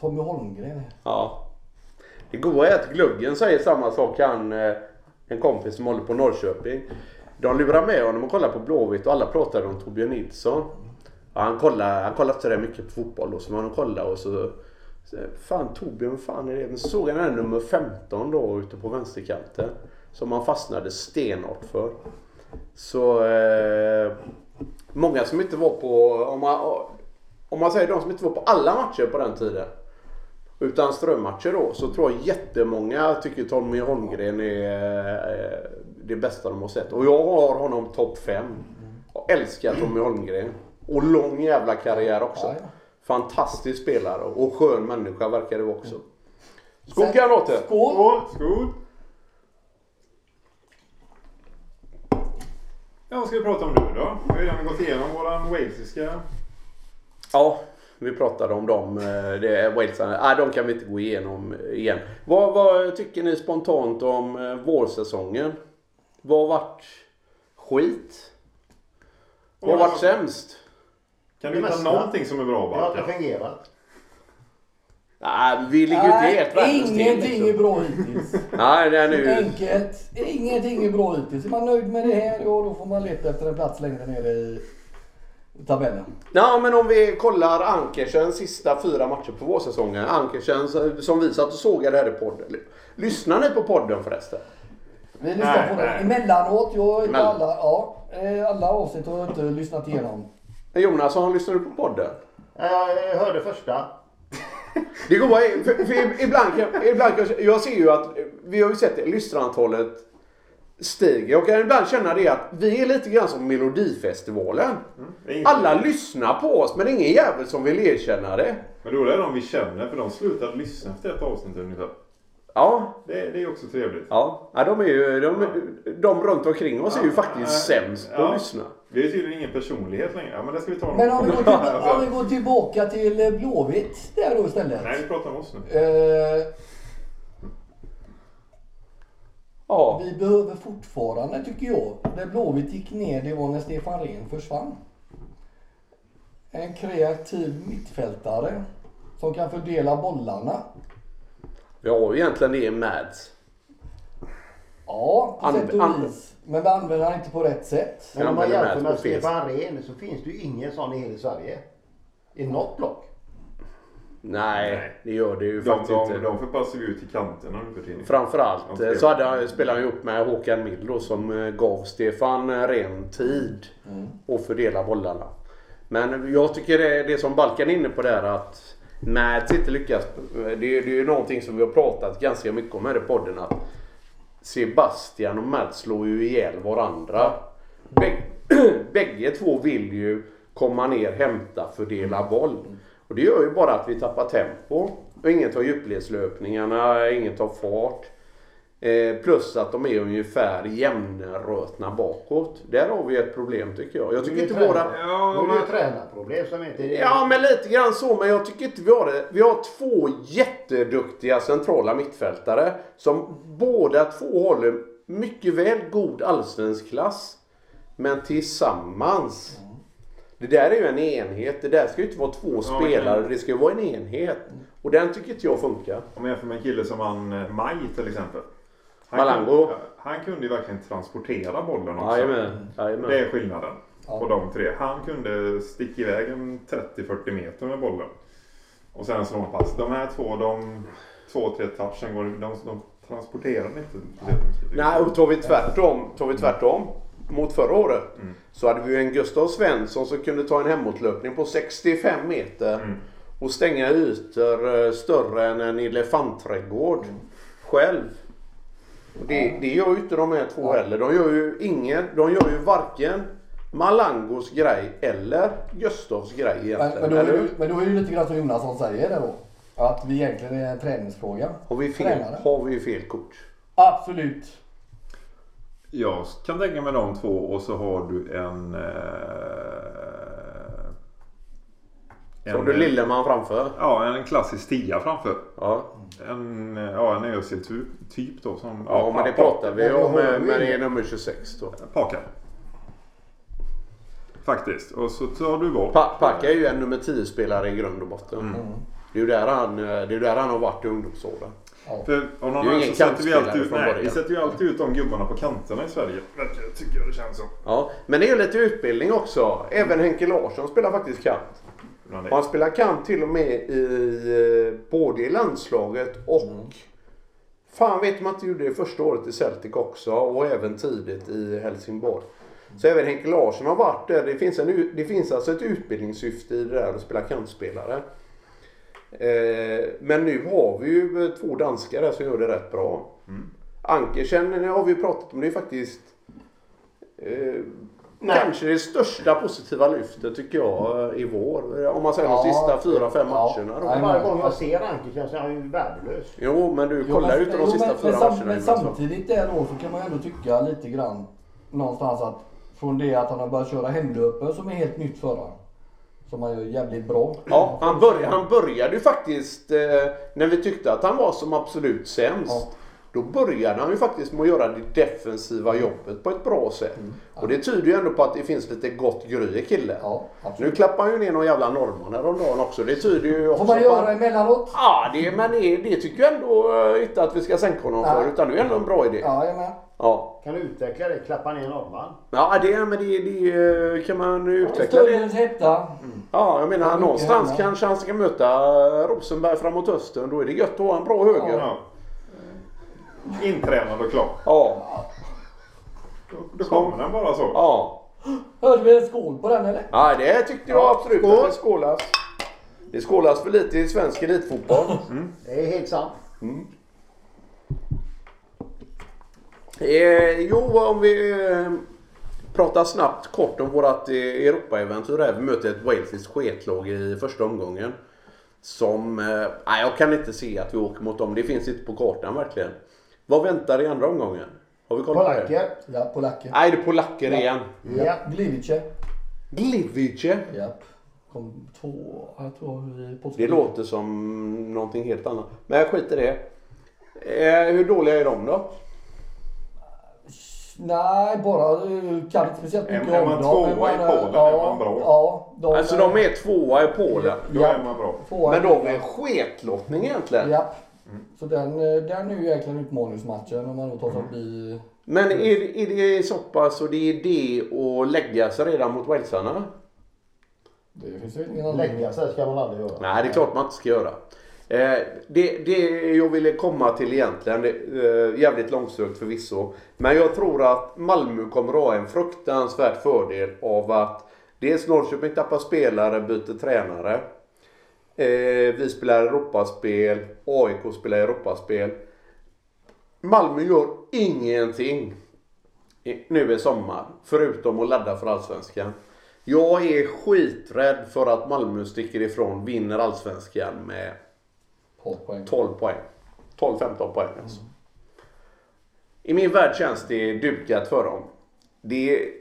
Speaker 5: Tommy Holmgren.
Speaker 2: Ja. Det goa är att Gluggen säger samma sak. Han, eh, en kompis som håller på Norrköping. De lurar med honom och kollar på Blåvitt och alla pratar om Torbjörn Nilsson. Och han kollar, han kollar inte så mycket på fotboll då, så man kollar och så... fan Torbjörn, vad fan är det? Men så såg han den här nummer 15 då ute på vänsterkanten. Som han fastnade stenhårt för. Så... Eh, många som inte var på... Om man, om man säger de som inte var på alla matcher på den tiden. Utan strömmatcher då. Så tror jag jättemånga tycker Tommy Holmgren är eh, det bästa de har sett. Och jag har honom topp 5. Jag älskar Tommy Holmgren. Och lång jävla karriär också.
Speaker 5: Ja, ja.
Speaker 2: Fantastisk spelare och skön människa verkar det vara också. Skål granater!
Speaker 5: Skål!
Speaker 1: Skål! Skål! Ja, vad ska vi prata om nu då? Vi har redan gått igenom våran walesiska...
Speaker 2: Ja, vi pratade om dem. eh, Det är Wales. Nej, de kan vi inte gå igenom igen. Vad, vad tycker ni spontant om eh, vårsäsongen? Vad har varit skit? Vad har varit sämst?
Speaker 1: Kan du
Speaker 6: Det
Speaker 1: hitta
Speaker 6: mesta.
Speaker 1: någonting som är bra
Speaker 6: Det har inte
Speaker 1: Balkan?
Speaker 6: fungerat.
Speaker 2: Nej, vi ligger ju inte helt världens till,
Speaker 5: ingenting är
Speaker 2: liksom.
Speaker 5: bra hittills.
Speaker 2: Nej, det är nu...
Speaker 5: Enkelt. Ingenting är bra hittills. Är man nöjd med det här, ja då får man leta efter en plats längre ner i tabellen.
Speaker 2: Ja, men om vi kollar Ankersens sista fyra matcher på vårsäsongen. Ankersen som vi satt och sågade här i podden. Lyssnar ni på podden förresten?
Speaker 5: Vi lyssnar
Speaker 1: Nej,
Speaker 5: på
Speaker 1: nej.
Speaker 5: det emellanåt. Jag inte
Speaker 2: Emellan.
Speaker 5: alla, ja, eh, alla avsnitt har jag inte lyssnat igenom.
Speaker 2: Jonasson, lyssnar du på podden?
Speaker 6: Jag hörde första.
Speaker 2: Det goa är, för, för ibland, ibland jag ser ju att, vi har ju sett lyssnarantalet stiger. Jag kan ibland känna det att vi är lite grann som Melodifestivalen.
Speaker 1: Inte-
Speaker 2: Alla lyssnar på oss men det är ingen jävel som vill erkänna det.
Speaker 1: Men då är det de vi känner, för de slutade lyssna efter ett avsnitt ungefär.
Speaker 2: Ja,
Speaker 1: Det, det är också trevligt.
Speaker 2: ja. ja de, är ju, de, de runt omkring oss är ju faktiskt sämst på att lyssna.
Speaker 1: Det är tydligen ingen personlighet längre. Ja, men det ska vi ta
Speaker 5: Men om vi, går till,
Speaker 1: Alltså,
Speaker 5: om vi går tillbaka till eh, Blåvitt där då istället.
Speaker 1: Nej, vi pratar om oss nu.
Speaker 5: Eh,
Speaker 2: Ja.
Speaker 5: vi behöver fortfarande, tycker jag, där Blåvitt gick ner, det var när Stefan Rehn försvann. En kreativ mittfältare som kan fördela bollarna.
Speaker 2: Vi har ju egentligen det i Mads.
Speaker 5: Ja, på sätt och vis. Men vi använder han inte på rätt sätt.
Speaker 6: Men om man
Speaker 2: använder
Speaker 6: jämför
Speaker 2: Mads
Speaker 6: med
Speaker 2: på
Speaker 6: Stefan Rehn så finns det ju ingen sån i hela Sverige. I något block.
Speaker 2: Nej, det gör det ju
Speaker 1: De,
Speaker 2: faktiskt
Speaker 1: de,
Speaker 2: inte.
Speaker 1: de förpassar ju ut till kanterna nu för tiden.
Speaker 2: Framförallt eh, så hade han, spelade han ju upp med Håkan Mild då, som eh, gav Stefan eh, ren tid att fördela bollarna. Men jag tycker det, det som Balkan är inne på där att Mads inte lyckas. Det, det är ju någonting som vi har pratat ganska mycket om här i podden. Att Sebastian och Mads slår ju ihjäl varandra. Bägge två vill ju komma ner, hämta, fördela boll. Och det gör ju bara att vi tappar tempo. Och ingen tar djupledslöpningarna, ingen tar fart. Eh, plus att de är ungefär jämnrötna bakåt. Där har vi ett problem tycker jag. Jag tycker inte våra...
Speaker 1: Ja,
Speaker 6: är det
Speaker 1: men-
Speaker 6: ju tränarproblem som inte...
Speaker 2: Ja men lite grann så men jag tycker inte vi har det. Vi har två jätteduktiga centrala mittfältare som båda två håller mycket väl god allsvensk klass. Men tillsammans. Det där är ju en enhet. Det där ska ju inte vara två
Speaker 1: men-
Speaker 2: spelare. Det ska ju vara en enhet. Och den tycker inte jag funkar.
Speaker 1: Om jag jämför med en kille som han eh, Maj till exempel. Han
Speaker 2: Malango.
Speaker 1: kunde, han kunde ju verkligen transportera bollen också.
Speaker 2: Jajamän. Jajamän.
Speaker 1: Det är skillnaden
Speaker 5: Ja.
Speaker 1: på de tre. Han kunde sticka iväg en 30-40 meter med bollen. Och sen slå en pass. De här två, de två, tre touchen, går, de, de transporterar inte.
Speaker 2: Nej, och tar vi tvärtom, tar vi tvärtom mot förra året
Speaker 1: Mm.
Speaker 2: så hade vi ju en Gustav Svensson som kunde ta en hemåtlöpning på 65 meter
Speaker 1: Mm.
Speaker 2: och stänga ytor eh, större än en elefantträdgård själv. Det, det gör ju inte de här två heller. De gör ju ingen, de gör ju varken Malangos grej eller Gustavs grej
Speaker 5: Men,
Speaker 2: egentligen.
Speaker 5: men, då är det, men då är det lite grann som Jonasson säger där då. Att vi egentligen är en träningsfråga.
Speaker 2: Har vi fel,
Speaker 5: Tränare.
Speaker 2: har vi fel kort?
Speaker 5: Absolut.
Speaker 1: Jag kan tänka mig de två och så har du en... Eh,
Speaker 2: Så har du Lilleman framför?
Speaker 1: Ja, en klassisk tia framför.
Speaker 2: Ja,
Speaker 1: En, eh, ja, en Özil-typ då. Som,
Speaker 2: ja men det pratar vi om. Men det är nummer 26 då.
Speaker 1: Paka. Faktiskt. Och så tar du bort...
Speaker 2: Pa- Packa är ju en nummer 10 spelare i grund och botten.
Speaker 5: Mm.
Speaker 2: Det är ju där han, eh, det är där han har varit i ungdomsåren.
Speaker 5: Ja.
Speaker 1: För av någon
Speaker 2: ingen
Speaker 1: så sätter vi alltid ut, nej, vi sätter ju alltid ut de gubbarna på kanterna i Sverige. Verkar- Tycker jag det känns som.
Speaker 2: Ja, men det är ju lite utbildning också. Även Henke Larsson spelar faktiskt kant. Och han spelar kant till och med i eh, både i landslaget och Fan vet man inte gjorde det första året i Celtic också och även tidigt i Helsingborg. Så även Henke Larsson har varit där. Det finns, en, det finns alltså ett utbildningssyfte i det där att spela kantspelare. Eh, men nu har vi ju eh, två danskar där som gör det rätt bra. Ankersen har vi ju pratat om. Det är faktiskt eh, kanske det största positiva lyftet tycker jag i vår. Om man säger de
Speaker 5: Ja,
Speaker 2: sista fyra, fem
Speaker 5: ja.
Speaker 2: matcherna. Då.
Speaker 5: Nej,
Speaker 6: Varje gång jag ser Anki känns han ju värdelös.
Speaker 2: Jo, men du kollar ju inte de sista
Speaker 5: men,
Speaker 2: fyra
Speaker 5: men,
Speaker 2: matcherna.
Speaker 5: men
Speaker 2: så.
Speaker 5: samtidigt där då så kan man ju ändå tycka lite grann någonstans att från det att han har börjat köra hemlöpen som är helt nytt för honom. Som han gör jävligt bra.
Speaker 2: Ja, han, började, han började ju faktiskt eh, när vi tyckte att han var som absolut sämst.
Speaker 5: Ja.
Speaker 2: Då började han ju faktiskt med att göra det defensiva jobbet på ett bra sätt.
Speaker 5: Mm.
Speaker 2: Och det tyder ju ändå på att det finns lite gott gry i killen.
Speaker 5: Ja,
Speaker 2: Nu klappar han ju ner någon jävla norrman häromdagen också. Det tyder ju också
Speaker 5: Får man göra emellanåt.
Speaker 2: Ja, det, men det, det tycker jag ändå eh, inte att vi ska sänka honom för.
Speaker 5: Nej.
Speaker 2: Utan det är ändå en bra idé.
Speaker 5: Ja, jag med.
Speaker 2: Ja,
Speaker 6: Kan du utveckla det? Klappa ner norrman?
Speaker 2: ja det, men det, det kan man utveckla det.
Speaker 5: Stundens hetta.
Speaker 2: Ja, jag menar någonstans
Speaker 5: hemma.
Speaker 2: kanske han ska möta Rosenberg framåt hösten. Då är det gött att ha en bra höger.
Speaker 1: Ja. Intränad och klar.
Speaker 2: Ja.
Speaker 1: Då, då kommer den bara så.
Speaker 2: Ja.
Speaker 5: Hörde vi en skål på den eller?
Speaker 2: ja, det tyckte jag
Speaker 6: Ja,
Speaker 2: absolut.
Speaker 6: skål.
Speaker 2: Det skålas. Det skålas för lite i svensk elitfotboll.
Speaker 6: Det är helt sant.
Speaker 2: Eh, jo, om vi eh, pratar snabbt kort om vårt eh, Europa-äventyr här. Vi möter ett walesiskt sketlag i första omgången. Som, eh, nej jag kan inte se att vi åker mot dem. Det finns inte på kartan verkligen. Vad väntar i andra omgången? Har vi koll på det?
Speaker 6: Polacker.
Speaker 5: Ja, polacker.
Speaker 2: Nej, det är polacker igen.
Speaker 6: Ja.
Speaker 5: Glivice.
Speaker 2: Gliwice.
Speaker 5: Japp. Kom två, jag tror.
Speaker 2: Det låter som någonting helt annat. Men jag skiter i det. Eh, hur dåliga är de då?
Speaker 5: Nej, bara eh, kan inte speciellt
Speaker 1: Är-
Speaker 5: mycket
Speaker 1: är
Speaker 5: om
Speaker 1: man
Speaker 5: dem.
Speaker 1: tvåa
Speaker 5: men
Speaker 1: i
Speaker 5: man,
Speaker 1: Polen
Speaker 5: ja,
Speaker 1: är man bra.
Speaker 5: Ja, de,
Speaker 2: Alltså de är tvåa i Polen.
Speaker 1: Då är man bra.
Speaker 5: tvåa
Speaker 2: Men de är sketlottning egentligen.
Speaker 5: Ja. Så den, eh, den är ju egentligen utmaningsmatchen om man då tar sig förbi.
Speaker 2: Men är, är det så pass och det är det att lägga sig redan mot walesarna?
Speaker 5: Det finns ju ingen anledning.
Speaker 6: Lägga sig ska man aldrig göra.
Speaker 2: Nej, det är klart man inte ska göra. Eh, det, det jag ville komma till egentligen, det, eh, jävligt långsökt förvisso. Men jag tror att Malmö kommer att ha en fruktansvärd fördel av att dels Norrköping tappar spelare, byter tränare. Eh, vi spelar Europaspel, AIK spelar Europaspel. Malmö gör ingenting nu i sommar, förutom att ladda för Allsvenskan. Jag är skiträdd för att Malmö sticker ifrån, vinner Allsvenskan med
Speaker 5: 12 poäng.
Speaker 2: 12 poäng. 12-15 poäng alltså. I min värld känns det dukat för dem. Det är,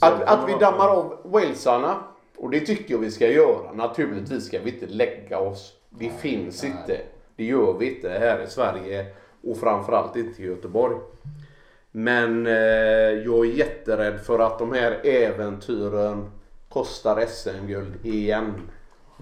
Speaker 2: att, att vi dammar av walesarna, och det tycker jag vi ska göra. Naturligtvis ska vi inte lägga oss. Det finns inte. Det gör vi inte här i Sverige och framförallt inte i Göteborg. Men eh, jag är jätterädd för att de här äventyren kostar SM-guld igen.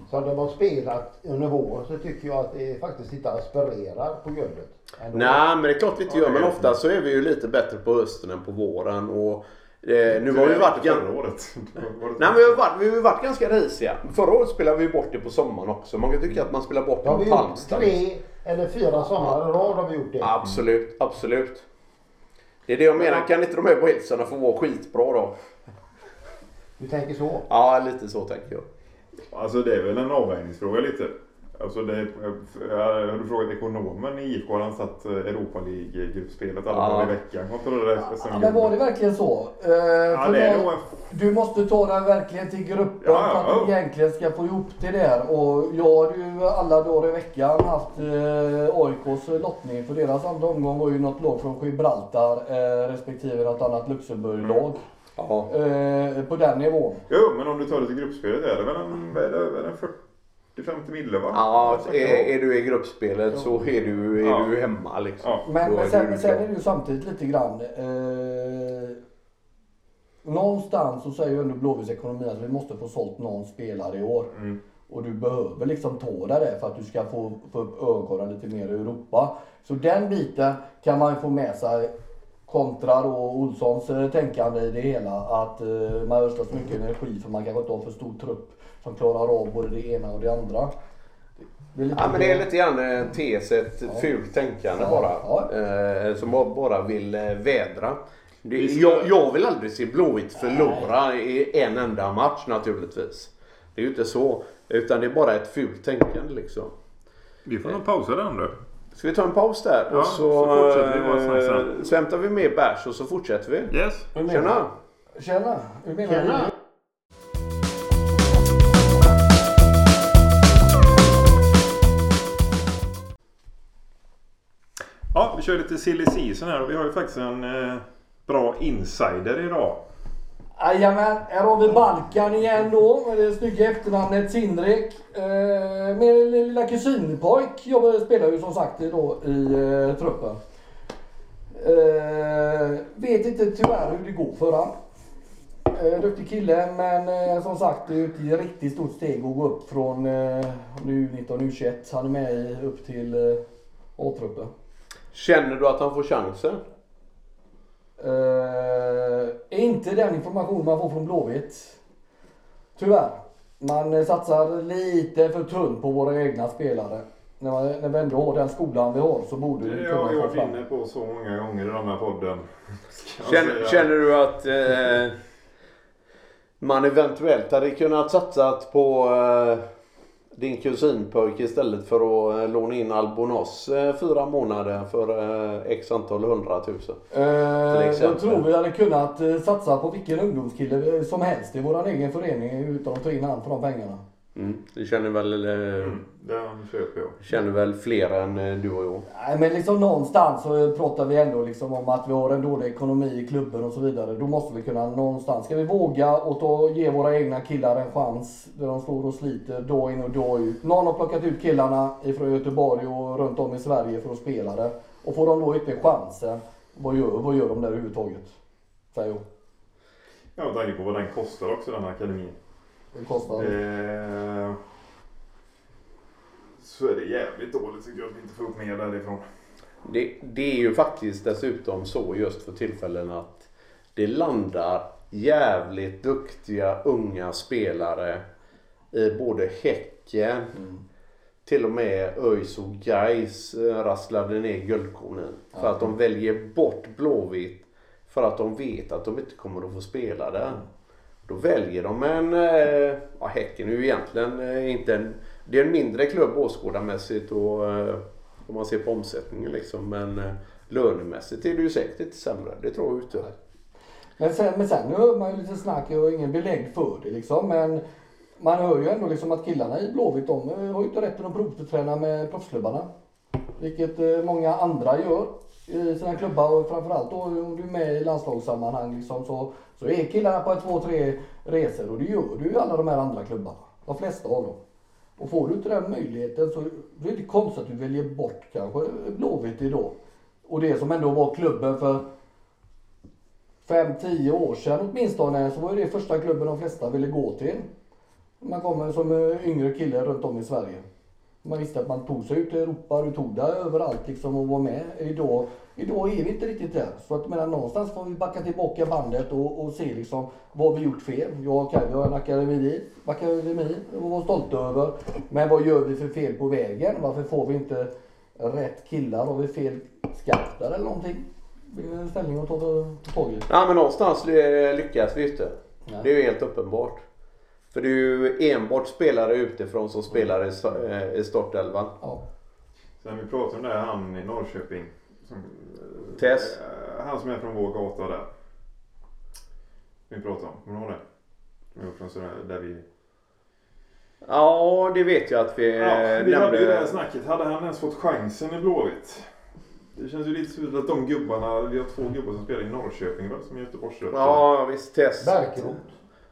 Speaker 6: Som de har spelat under våren så tycker jag att det faktiskt inte aspirerar på guldet.
Speaker 2: Nej, men det är klart vi inte gör. Men ofta så är vi ju lite bättre på hösten än på våren. Och, eh, nu har vi varit ganska...
Speaker 1: Förra året. Det-
Speaker 2: Nej, men vi har varit, vi har varit ganska risiga. Förra året spelade vi bort det på sommaren också. Man kan tycka att man spelar bort det på Halmstad.
Speaker 6: tre eller fyra somrar i rad har vi gjort det.
Speaker 2: Absolut, absolut. Det är det jag menar. Kan inte de här walesarna få vara skitbra då?
Speaker 6: Du tänker så?
Speaker 2: Ja, lite så tänker jag.
Speaker 1: Alltså det är väl en avvägningsfråga lite. Alltså det, jag hade frågat ekonomen i IFK, han satt eh, Europa League-gruppspelet alla dagar i veckan.
Speaker 5: Ja, men var det verkligen så? Eh,
Speaker 1: Ja, det är
Speaker 5: jag-
Speaker 1: nog en...
Speaker 5: Du måste ta den verkligen till gruppen
Speaker 1: Ja, ja,
Speaker 5: för att du egentligen ska få ihop det där. Och jag har ju alla dagar i veckan haft eh, AIKs lottning för deras andra omgång var ju något lag från Gibraltar eh, respektive något annat Luxemburglag.
Speaker 2: Ja.
Speaker 5: Eh, på den nivån.
Speaker 1: Jo, men om du tar det till gruppspelet är det väl en, är det, är det 40-50 mille va?
Speaker 2: Ja, är, är du i gruppspelet så är du, är
Speaker 1: Ja.
Speaker 2: du hemma liksom.
Speaker 1: Ja.
Speaker 5: Men, men, sen, sen är det ju samtidigt lite grann. Eh, någonstans så säger ju ändå Blåvitts ekonomi att vi måste få sålt någon spelare i år.
Speaker 1: Mm.
Speaker 5: Och du behöver liksom ta dig det för att du ska få, få upp ögonen lite mer i Europa. Så den biten kan man få med sig kontra då Olssons eh, tänkande i det hela. Att eh, man ödslar så mycket energi för man kanske inte har för stor trupp som klarar av både det ena och det andra. Det
Speaker 2: Ja men det är lite grann en tes, ett fult tänkande
Speaker 5: Ja,
Speaker 2: bara.
Speaker 5: ja.
Speaker 2: Eh, som bara- vill eh, vädra. Det,
Speaker 1: Vi ska-
Speaker 2: jag, jag vill aldrig se Blåvitt förlora i en enda match naturligtvis. Det är ju inte så. Utan det är bara ett fult tänkande liksom.
Speaker 1: Vi får nog pausa den då.
Speaker 2: Ska vi ta en paus där?
Speaker 1: Ja,
Speaker 2: och så,
Speaker 1: så fortsätter vi bara snack sen.
Speaker 2: eh, så hämtar vi mer bärs och så fortsätter vi.
Speaker 1: Yes.
Speaker 2: Tjena!
Speaker 5: du? Tjena! Hur menar
Speaker 6: Tjena!
Speaker 1: Vi kör lite silly season här och vi har ju faktiskt en eh, bra insider idag.
Speaker 5: Jajamän, här har vi Balkan igen då med det snygga efternamnet Sindrik. Eh, min lilla kusinpojk jag spelar ju som sagt då i eh, truppen. Eh, vet inte tyvärr hur det går för han. Eh, duktig kille men eh, som sagt det är ju ett riktigt stort steg att gå upp från eh, nu 19 U21. Han är med i, upp till eh, A-truppen.
Speaker 2: Känner du att han får chansen?
Speaker 5: Uh, inte den information man får från Blåvitt. Tyvärr. Man eh, satsar lite för tunt på våra egna spelare. När, man, när vi ändå har den skolan vi har så borde vi
Speaker 1: Det har
Speaker 5: kunna få
Speaker 1: varit inne på så många gånger i den här podden. Jag
Speaker 2: Känner, känner du att eh, man eventuellt hade kunnat satsat på eh, din kusinpojke istället för att eh, låna in Albonos eh, fyra månader för eh, x antal hundratusen?
Speaker 5: Eh, jag tror vi hade kunnat satsa på vilken ungdomskille som helst i vår egen förening utan att ta in han för de pengarna.
Speaker 2: Mm, det känner väl, eh,
Speaker 1: Mm, den köper jag.
Speaker 2: känner väl fler än eh, du och jag.
Speaker 5: Nej men liksom någonstans så pratar vi ändå liksom om att vi har en dålig ekonomi i klubben och så vidare. Då måste vi kunna någonstans. Ska vi våga och ta, ge våra egna killar en chans där de står och sliter dag in och dag ut. Någon har plockat ut killarna ifrån Göteborg och runt om i Sverige för att spela det. Och får de då inte chansen, vad gör, vad gör de där överhuvudtaget? Säger jag.
Speaker 1: Jag har tanke på vad den kostar också den här akademin.
Speaker 5: Det kostar.
Speaker 1: Eh, så är det jävligt dåligt tycker jag att vi inte får upp mer därifrån.
Speaker 2: Det, det är ju faktiskt dessutom så just för tillfällen att det landar jävligt duktiga unga spelare i både Häcken, till och med ÖIS och Gais eh, rasslade ner guldkornen. För att de väljer bort Blåvitt för att de vet att de inte kommer att få spela där. Då väljer de en, eh, ja Häcken är ju egentligen eh, inte en, det är en mindre klubb åskådarmässigt och eh, om man ser på omsättningen liksom. Men lönemässigt är det ju säkert inte sämre. Det tror jag inte.
Speaker 5: Men sen, men sen hör man ju lite snack, jag har ingen belägg för det liksom. Men man hör ju ändå liksom att killarna i Blåvitt de har ju inte rätten att provträna med proffsklubbarna. Vilket många andra gör Eh, sina klubbar och framförallt då om du är med i landslagssammanhang liksom så, så är killarna på ett, två, tre resor och det gör du i alla de här andra klubbarna. De flesta av dem. Och får du inte den möjligheten så det är inte konstigt att du väljer bort kanske Blåvitt idag. Och det som ändå var klubben för 5-10 år sedan åtminstone så var det första klubben de flesta ville gå till. Man kommer som eh, yngre kille runt om i Sverige. Man visste att man tog sig ut i Europa, du tog dig överallt liksom och var med. Idag, idag är vi inte riktigt där. Så att jag menar någonstans får vi backa tillbaka bandet och, och se liksom vad vi gjort fel. Ja okej, vi har en akademi, akademi och vara stolta över. Men vad gör vi för fel på vägen? Varför får vi inte rätt killar? Har vi fel scouter eller någonting? Ställning att ta, ta tag i.
Speaker 2: Ja men någonstans lyckas vi inte.
Speaker 5: Nej.
Speaker 2: Det är ju helt uppenbart. För det är ju enbart spelare utifrån som spelar i, eh, i startelvan.
Speaker 5: Ja.
Speaker 1: Sen vi pratade om det här han i Norrköping. Som, eh,
Speaker 2: Tess.
Speaker 1: eh, Han som är från vår gata där. Vi pratade om, kommer du ihåg det? Från sådär, där vi...
Speaker 2: Ja det vet jag att vi
Speaker 1: Ja, vi hade ju det här snacket. Hade han ens fått chansen i Blåvitt? Det känns ju lite så att de gubbarna, vi har två gubbar som spelar i Norrköping väl, som är Göteborgsrötter.
Speaker 2: Ja visst Tess.
Speaker 6: Bärkroth.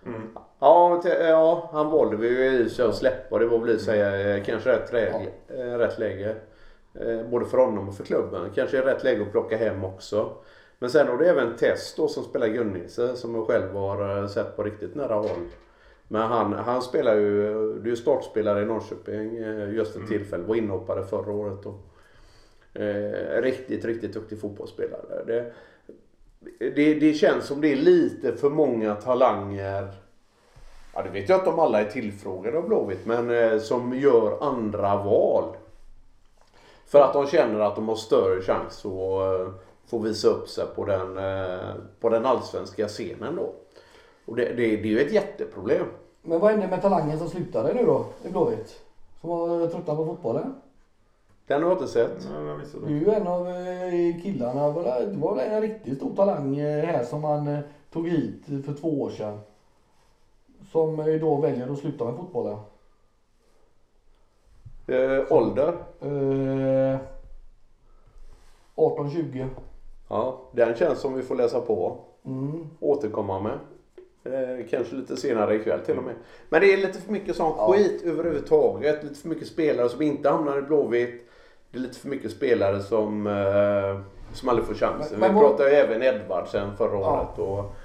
Speaker 1: Mm.
Speaker 2: Ja, ja han valde vi ju i sig att släppa det var väl i sig eh, kanske rätt läge. eh, Rätt läge. Eh, Både för honom och för klubben. Kanske rätt läge att plocka hem också. Men sen har du även Tess då som spelar Gunnise som jag själv har sett på riktigt nära håll. Men han, han spelar ju, du är ju startspelare i Norrköping just för tillfället. Var inhoppare förra året. Och, eh, riktigt, riktigt duktig fotbollsspelare. Det, det, det känns som det är lite för många talanger. Ja, det vet jag inte om alla är tillfrågade av Blåvitt, men eh, som gör andra val. För att de känner att de har större chans att eh, få visa upp sig på den, eh, på den allsvenska scenen då. Och det, det, det är ju ett jätteproblem.
Speaker 5: Men vad hände med talangen som slutade nu då i Blåvitt? Som har tröttnat på fotbollen?
Speaker 2: Den har jag inte sett.
Speaker 5: Du är ju en av eh, killarna. Var det var väl en riktigt stor talang eh, här som man eh, tog hit för två år sedan. Som då väljer att sluta med fotbollen.
Speaker 2: Eh, ålder?
Speaker 5: Eh, 18-20.
Speaker 2: Ja, den känns som vi får läsa på.
Speaker 5: Mm.
Speaker 2: Återkomma med. Eh, kanske lite senare ikväll till och med. Men det är lite för mycket sån
Speaker 5: Ja.
Speaker 2: skit överhuvudtaget. Lite för mycket spelare som inte hamnar i Blåvitt. Det är lite för mycket spelare som, eh, som aldrig får chansen. Vi pratade ju även Edvardsen förra
Speaker 5: Ja.
Speaker 2: året och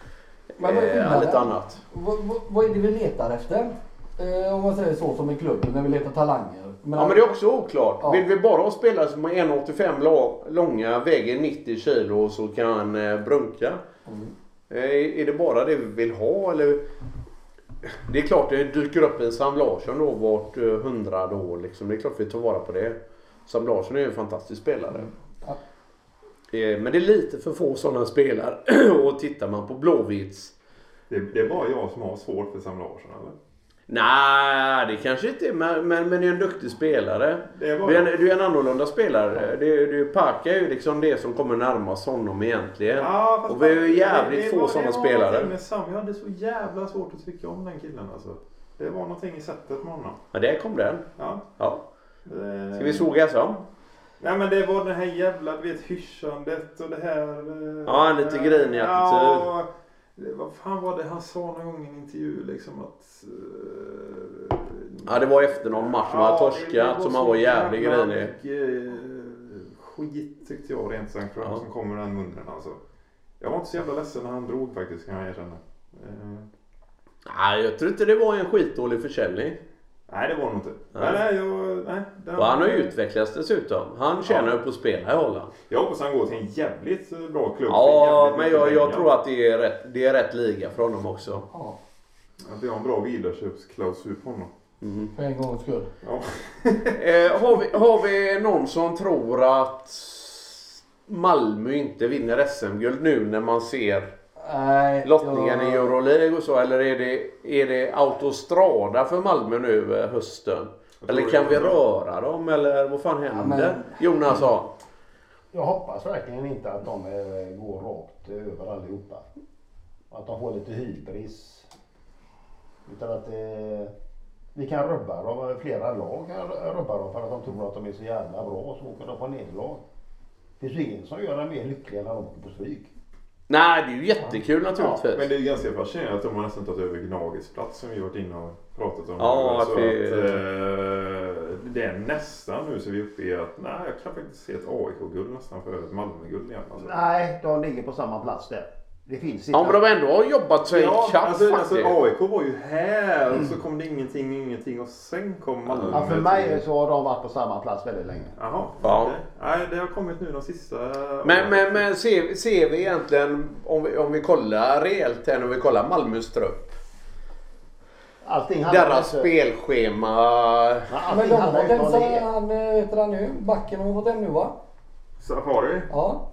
Speaker 5: Men
Speaker 2: eh, lite annat.
Speaker 5: Vad, vad, vad är det vi letar efter? Eh, om man säger så som i klubben när vi letar talanger. Men,
Speaker 2: Ja men det är också oklart.
Speaker 5: Ja.
Speaker 2: Vill vi bara ha spelare som är 1,85 la- långa, väger 90 kilo och så kan eh, brunka?
Speaker 5: Mm.
Speaker 2: Eh, är det bara det vi vill ha eller? Det är klart det dyker upp en Sam Larsson då vart eh, hundrade år liksom. Det är klart vi tar vara på det. Sam Larsson är ju en fantastisk spelare.
Speaker 5: Ja.
Speaker 2: Eh, Men det är lite för få sådana spelare. och tittar man på Blåvitts
Speaker 1: Det, det är bara jag som har svårt för Sam Larsson eller?
Speaker 2: Nej, det kanske inte är. Men, men, men det är en duktig spelare.
Speaker 1: Det är
Speaker 2: Du är, en, du är en annorlunda spelare. Du, du, Paka är ju liksom det som kommer närmast honom egentligen.
Speaker 1: Ja,
Speaker 2: Och vi är ju
Speaker 1: det-
Speaker 2: jävligt
Speaker 1: det
Speaker 2: få
Speaker 1: var-
Speaker 2: sådana
Speaker 1: det var
Speaker 2: spelare.
Speaker 1: Med Sam, jag hade så jävla svårt att tycka om den killen alltså. Det var någonting i sättet med honom.
Speaker 2: Ja, där kom den.
Speaker 1: Ja.
Speaker 2: Ja.
Speaker 1: Det...
Speaker 2: Ska vi såga som?
Speaker 1: Nej men det var det här jävla du vet hyschandet och det här. eh,
Speaker 2: Ja, en lite grinig attityd.
Speaker 1: Ja, vad fan var det han sa någon gång i en intervju liksom att... eh,
Speaker 2: Ja, det var efter någon match som hade
Speaker 1: det-
Speaker 2: torskat som
Speaker 1: så
Speaker 2: han var jävligt grinig.
Speaker 1: eh, Skit tyckte jag rent sagt från
Speaker 2: Ja.
Speaker 1: som kommer ur den munnen alltså. Jag var inte så jävla ledsen när han drog faktiskt kan jag erkänna. Eh,
Speaker 2: Nej, jag tror inte det var en skitdålig försäljning.
Speaker 1: Nej det var nog inte.
Speaker 2: Nej.
Speaker 1: Nej, jag, nej, den-
Speaker 2: Och han har ju utvecklats dessutom. Han tjänar ju på att spela i Holland.
Speaker 1: Jag hoppas han går till en jävligt eh, bra klubb.
Speaker 2: Ja, men jag, jag tror att det är, rätt, det är rätt liga för honom också.
Speaker 5: Ja,
Speaker 1: Att vi har en bra vidarköpsklausul på honom.
Speaker 2: Mm.
Speaker 5: för en gångs skull.
Speaker 1: Ja.
Speaker 2: Eh, har, vi, har vi någon som tror att Malmö inte vinner SM-guld nu när man ser
Speaker 5: Nej,
Speaker 2: lottningen
Speaker 5: jag-
Speaker 2: i Euroleague och så? Eller är det, är det autostrada för Malmö nu eh, hösten? Eller kan vi röra dem? Eller vad fan händer?
Speaker 5: men-
Speaker 2: Jonas sa.
Speaker 6: Jag hoppas verkligen inte att de eh, går rakt över allihopa. Att de får lite hybris. Utan att eh, vi kan rubba dem. Flera lag kan rubba dem för att de tror att de är så jävla bra. Så åker de på nederlag. Det finns ingen som gör dem mer lyckliga när de åker på stryk.
Speaker 2: Nej, det är ju jättekul naturligtvis.
Speaker 1: Men det är ganska fascinerande att de har nästan tagit över Gnagets plats som vi varit inne och pratat om.
Speaker 2: Ja,
Speaker 1: så
Speaker 2: att vi-
Speaker 1: att, eh, det är nästan nu så vi är uppe i att nej, jag kan faktiskt se ett AIK-guld nästan före ett Malmö-guld igen. Alltså.
Speaker 6: Nej, de ligger på samma plats där. Det finns inte.
Speaker 2: Ja, men de ändå har jobbat sig
Speaker 1: Ja,
Speaker 2: ikapp
Speaker 1: alltså,
Speaker 2: faktiskt.
Speaker 1: alltså AIK var ju här och så kom det ingenting, ingenting och sen kom Malmö.
Speaker 6: ja, för mig så har de varit på samma plats väldigt länge.
Speaker 1: Jaha,
Speaker 2: Ja.
Speaker 1: okej. Nej, det har kommit nu de sista
Speaker 2: Men, men, men ser, ser vi egentligen, om vi, om vi kollar rejält här, när vi kollar Malmös trupp.
Speaker 6: Allting
Speaker 2: Deras
Speaker 6: inte-
Speaker 2: spelschema.
Speaker 6: Ja,
Speaker 5: Men
Speaker 6: allting
Speaker 5: de har fått hem
Speaker 6: om
Speaker 5: han, du han nu, backen har fått hem nu va?
Speaker 1: Safari?
Speaker 5: Ja.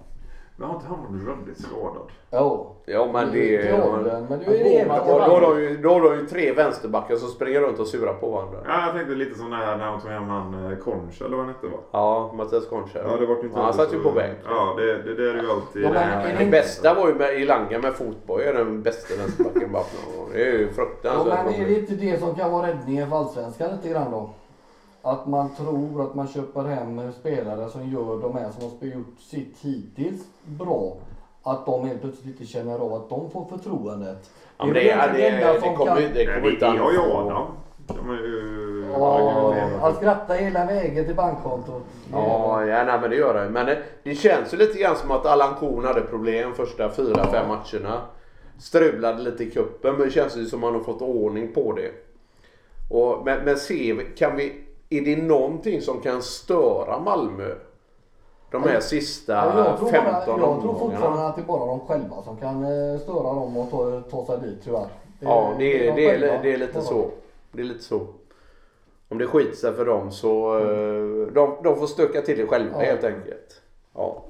Speaker 1: Men har inte han varit väldigt skadad?
Speaker 5: Jo.
Speaker 2: Ja men det...
Speaker 5: Till åldern, men du är det
Speaker 6: gå med
Speaker 2: Då, då, har de ju, då har de ju tre vänsterbackar som springer runt och surar på varandra.
Speaker 1: Ja, jag tänkte lite sån här när han tog hem han eh, eller vad han hette va?
Speaker 2: Ja, Mattias Concha.
Speaker 1: Ja, det var inte
Speaker 2: Ja, han satt ju på bänk.
Speaker 1: Ja, det, det, det är ju alltid...
Speaker 5: Ja, men
Speaker 1: det-
Speaker 5: är
Speaker 2: Det bästa var ju med Elanga med fotboll. är den bästa vänsterbacken bara för någon gång. Det är ju
Speaker 5: Ja,
Speaker 2: fruktansvärt.
Speaker 5: men är det inte det som kan vara räddningen för Allsvenskan lite grann då? Att man tror att man köper hem spelare som gör de här som har gjort sitt hittills bra. Att de helt plötsligt inte känner av att de får förtroendet.
Speaker 2: Ja, men
Speaker 5: väl
Speaker 2: det, är, det, det, det
Speaker 1: Nej,
Speaker 2: kommer
Speaker 1: det,
Speaker 2: inte
Speaker 1: det har ju Adam. De är ju...
Speaker 5: Ja, han skrattar hela vägen till bankkontot.
Speaker 2: Ja, ja nej, men det gör det. Men det, det känns ju lite grann som att Allan Korn hade problem första fyra, fem matcherna. strulade lite i kuppen men det känns ju som man har fått ordning på det. Och, men men se, vi- kan vi, är det någonting som kan störa Malmö? De här sista
Speaker 5: Ja, jag tror,
Speaker 2: 15
Speaker 5: bara, jag tror fortfarande att det är bara de själva som kan eh, störa dem och ta, ta sig dit tyvärr.
Speaker 2: Ja, det är,
Speaker 5: de
Speaker 2: det, är, det är lite så. Det är lite så. Om det skiter sig för dem så eh, de, de får stöka till det själva
Speaker 5: Ja.
Speaker 2: helt enkelt. Ja.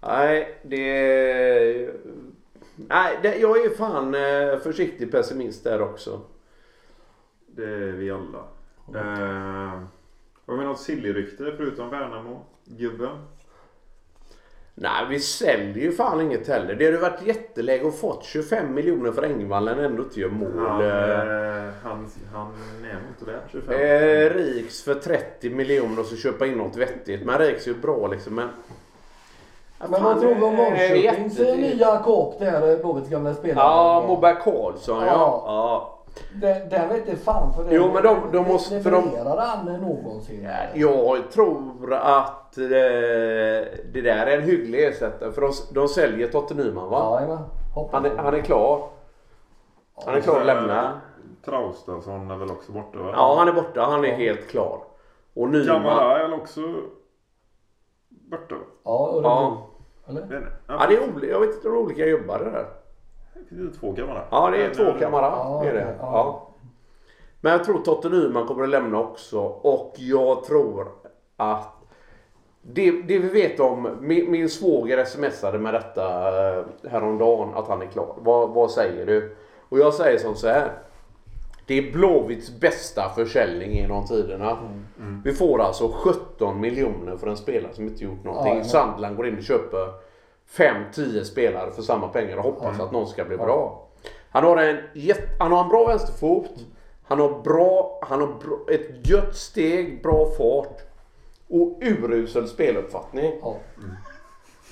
Speaker 2: Nej, det... Nej, det, jag är fan eh, försiktig pessimist där också.
Speaker 1: Det är vi alla. Eh, har vi något silly-rykte förutom Värnamo? Gubben?
Speaker 2: Nej, vi säljer ju fan inget heller. Det hade varit jätteläge att fått 25 miljoner för Engvallen ändå inte gör mål.
Speaker 1: Han,
Speaker 2: Eh,
Speaker 1: eh, han, han är inte värd 25.
Speaker 2: Eh, Riks för 30 miljoner och så köpa in något vettigt. Men Riks är ju bra liksom. Men,
Speaker 5: Men
Speaker 2: fan,
Speaker 5: vad tror du om
Speaker 2: eh,
Speaker 5: Norrköpings eh, nya kåp där, eh, Blåvitts gamla spelare?
Speaker 2: Ja, Moberg Karlsson ja.
Speaker 5: Ja.
Speaker 2: ja.
Speaker 5: Den, den vet inte fan för det.
Speaker 2: Jo, men de- de måste- för de-
Speaker 5: han någonsin?
Speaker 2: Jag tror att eh, det där är en hygglig ersättare. För de, de säljer Totte Nyman va?
Speaker 5: Ja, jajamän.
Speaker 2: Han är,
Speaker 5: det.
Speaker 2: han är klar. Han är klar att lämna.
Speaker 1: Traustason är väl också borta va?
Speaker 2: Ja, han är borta. Han är
Speaker 5: Ja.
Speaker 2: helt klar. Och Nyman...
Speaker 1: Kamara är väl också borta?
Speaker 5: Ja, Örebro.
Speaker 2: Ja.
Speaker 5: Eller?
Speaker 1: Det
Speaker 2: Ja, det är olika. Jag vet inte om det är olika gubbar det där.
Speaker 1: Det är två.
Speaker 2: Ja, det är
Speaker 1: Men,
Speaker 2: två Kamara.
Speaker 5: Ja,
Speaker 2: det är det.
Speaker 5: ja.
Speaker 2: Men jag tror Totte Nyman kommer att lämna också. Och jag tror att det, det vi vet om, min, min svåger smsade med detta eh, häromdagen att han är klar. Vad, vad säger du? Och jag säger som så här. Det är Blåvitts bästa försäljning genom tiderna. Vi får alltså 17 miljoner för en spelare som inte gjort någonting.
Speaker 5: Ja, ja.
Speaker 2: Sandland går in och köper 5-10 spelare för samma pengar och hoppas att någon ska bli bra. Han har en, han har en bra vänsterfot. Han har, bra, han har bra, ett gött steg, bra fart och urusel speluppfattning.
Speaker 5: Ja.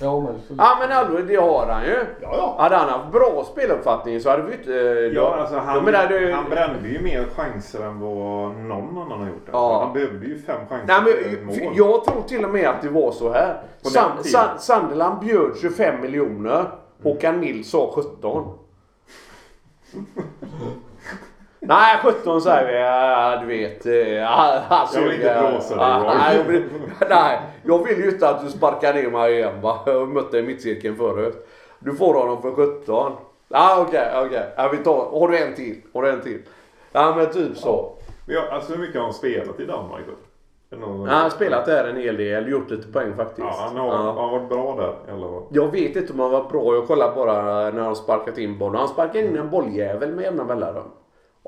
Speaker 5: Ja, men så...
Speaker 2: Ja men allvarligt, det har han ju.
Speaker 6: Ja, ja.
Speaker 2: Hade han haft bra speluppfattning så hade vi inte...
Speaker 1: Ja, alltså han,
Speaker 2: menar, det-
Speaker 1: han brände ju mer chanser än vad någon annan har gjort. Alltså,
Speaker 2: Ja.
Speaker 1: Han behövde ju fem chanser
Speaker 2: Nej, men,
Speaker 1: mål.
Speaker 2: jag tror till och med att det var så här. San. San, Sunderland bjöd 25 miljoner. Håkan Mild sa 17. Nej 17 säger vi. Ja, du vet. han
Speaker 1: Jag vill inte blåsa dig, Roy.
Speaker 2: nej, jag vill, nej, jag vill ju inte att du sparkar ner mig igen va. Jag har mött dig i mittcirkeln förut. Du får honom för 17. Ja okej, okej. Ja, vi tar. Har du en till? Har du en till? Ja men typ så.
Speaker 1: Men ja, alltså hur mycket har han spelat i Danmark någon-
Speaker 2: Ja, han har spelat där en hel del. Gjort lite poäng faktiskt.
Speaker 1: Ja, han har,
Speaker 2: Ja.
Speaker 1: han har varit bra där fall.
Speaker 2: Jag vet inte om han var bra. Jag kollar bara när han sparkat in bollen. Han sparkar in en bolljävel med jämna mellanrum.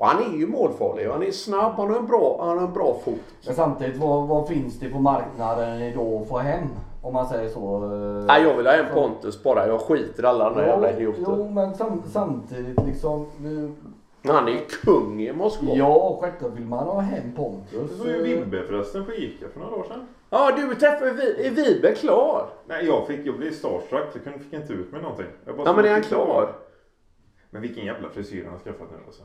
Speaker 2: Och han är ju målfarlig. Han är snabb. Han har en bra, han har en bra fot.
Speaker 5: Men samtidigt, vad, vad finns det på marknaden idag att få hem? Om man säger så. eh,
Speaker 2: Nej, jag vill ha en Pontus bara. Jag skiter i alla andra jävla
Speaker 5: Jo,
Speaker 2: idioter.
Speaker 5: jo, men sam, samtidigt liksom. vi-
Speaker 2: Men han är ju kung i Moskva. Ja,
Speaker 5: Ja, självklart vill man ha hem Pontus.
Speaker 1: Det var ju
Speaker 5: Eh,
Speaker 1: Vibbe förresten på Ica för några år sedan.
Speaker 2: du träffade Vi- Är Wiberg klar?
Speaker 1: Nej, jag, fick, jag blev starstruck. Jag kunde, fick inte ut med någonting. Jag bara
Speaker 2: Ja, men är han
Speaker 1: tittade.
Speaker 2: klar?
Speaker 1: Men vilken jävla frisyr han har skaffat nu alltså.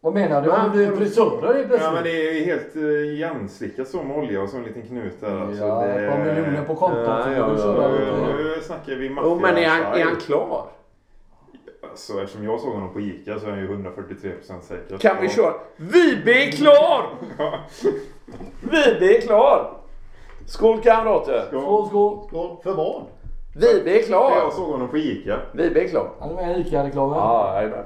Speaker 5: Vad menar du? Har du blivit frisörer helt plötsligt?
Speaker 1: Ja men det är helt uh, igenslickat så med olja och så en liten knut där. Alltså,
Speaker 5: Ja,
Speaker 1: det,
Speaker 5: ett par miljoner på kontot
Speaker 2: Ja, ja, ja.
Speaker 1: Nu snackar vi
Speaker 2: Jo, men är han, är han klar?
Speaker 1: Alltså, eftersom jag såg honom på Ica så är han ju 143% säker.
Speaker 2: Kan vi köra? Wiberg är klar! Wiberg är klar! Skål kamrater!
Speaker 5: Skål, skål.
Speaker 6: Skål. För vad?
Speaker 2: Wiberg är klar!
Speaker 1: Jag såg honom på Ica.
Speaker 2: Wiberg är klar.
Speaker 5: Han är med i ICA-reklamen.
Speaker 2: Ja, jajamän.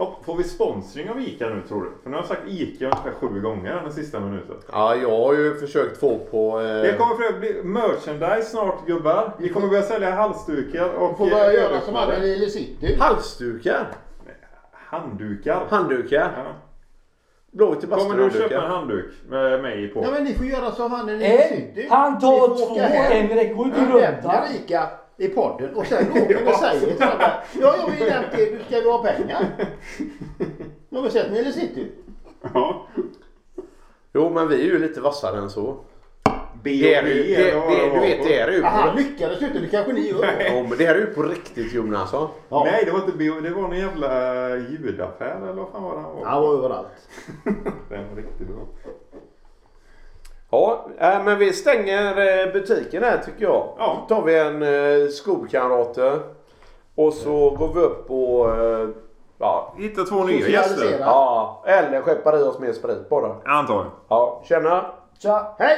Speaker 1: Hopp, Får vi sponsring av Ica nu tror du? För nu har jag sagt Ica ungefär sju gånger den sista minuten.
Speaker 2: Ja, jag har ju försökt få på... Eh...
Speaker 1: Det kommer för att bli merchandise snart gubbar. Vi kommer börja sälja halsdukar
Speaker 6: Du
Speaker 1: och
Speaker 6: får börja
Speaker 1: eh,
Speaker 6: göra som alla i City.
Speaker 2: Halsdukar.
Speaker 1: Handdukar.
Speaker 2: Handdukar.
Speaker 1: Ja.
Speaker 2: Blåvitt bastun
Speaker 1: Kommer du köpa en handduk med mig på?
Speaker 6: Ja men ni får göra som han i
Speaker 5: En!
Speaker 6: City.
Speaker 5: Han tar två, en räcker inte
Speaker 6: Han
Speaker 5: runt.
Speaker 6: Ica i podden och sen åker ni och säger till alla. Ja, jag ju nämnt det. Du ska ju ha pengar. Nu har vi sett Lille City.
Speaker 1: Ja.
Speaker 2: Jo, men vi är ju lite vassare än så.
Speaker 1: B
Speaker 2: Det är ju,
Speaker 1: B,
Speaker 2: det,
Speaker 1: eller
Speaker 2: det,
Speaker 1: det
Speaker 2: du vet, det är ju
Speaker 6: Aha,
Speaker 2: på...
Speaker 6: lyckades du inte. Det kanske ni gör.
Speaker 2: Ja, men det här är ju på riktigt Jonasson.
Speaker 6: Ja.
Speaker 1: Nej, det var inte B. Det var någon jävla ljudaffär eller vad fan var det han var?
Speaker 6: Han var överallt.
Speaker 1: Den var riktigt bra.
Speaker 2: Ja, äh, men vi stänger eh, butiken här tycker jag.
Speaker 1: Ja.
Speaker 2: tar vi en eh, skokamrater. Och så går vi upp och... eh, Ja,
Speaker 1: Hitta två nya gäster.
Speaker 2: Ja eller skeppar i oss mer sprit bara.
Speaker 1: Antagligen.
Speaker 2: Ja, tjena!
Speaker 5: Tja!
Speaker 6: Hej!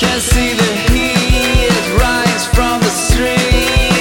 Speaker 7: Can see the heat rise from the street.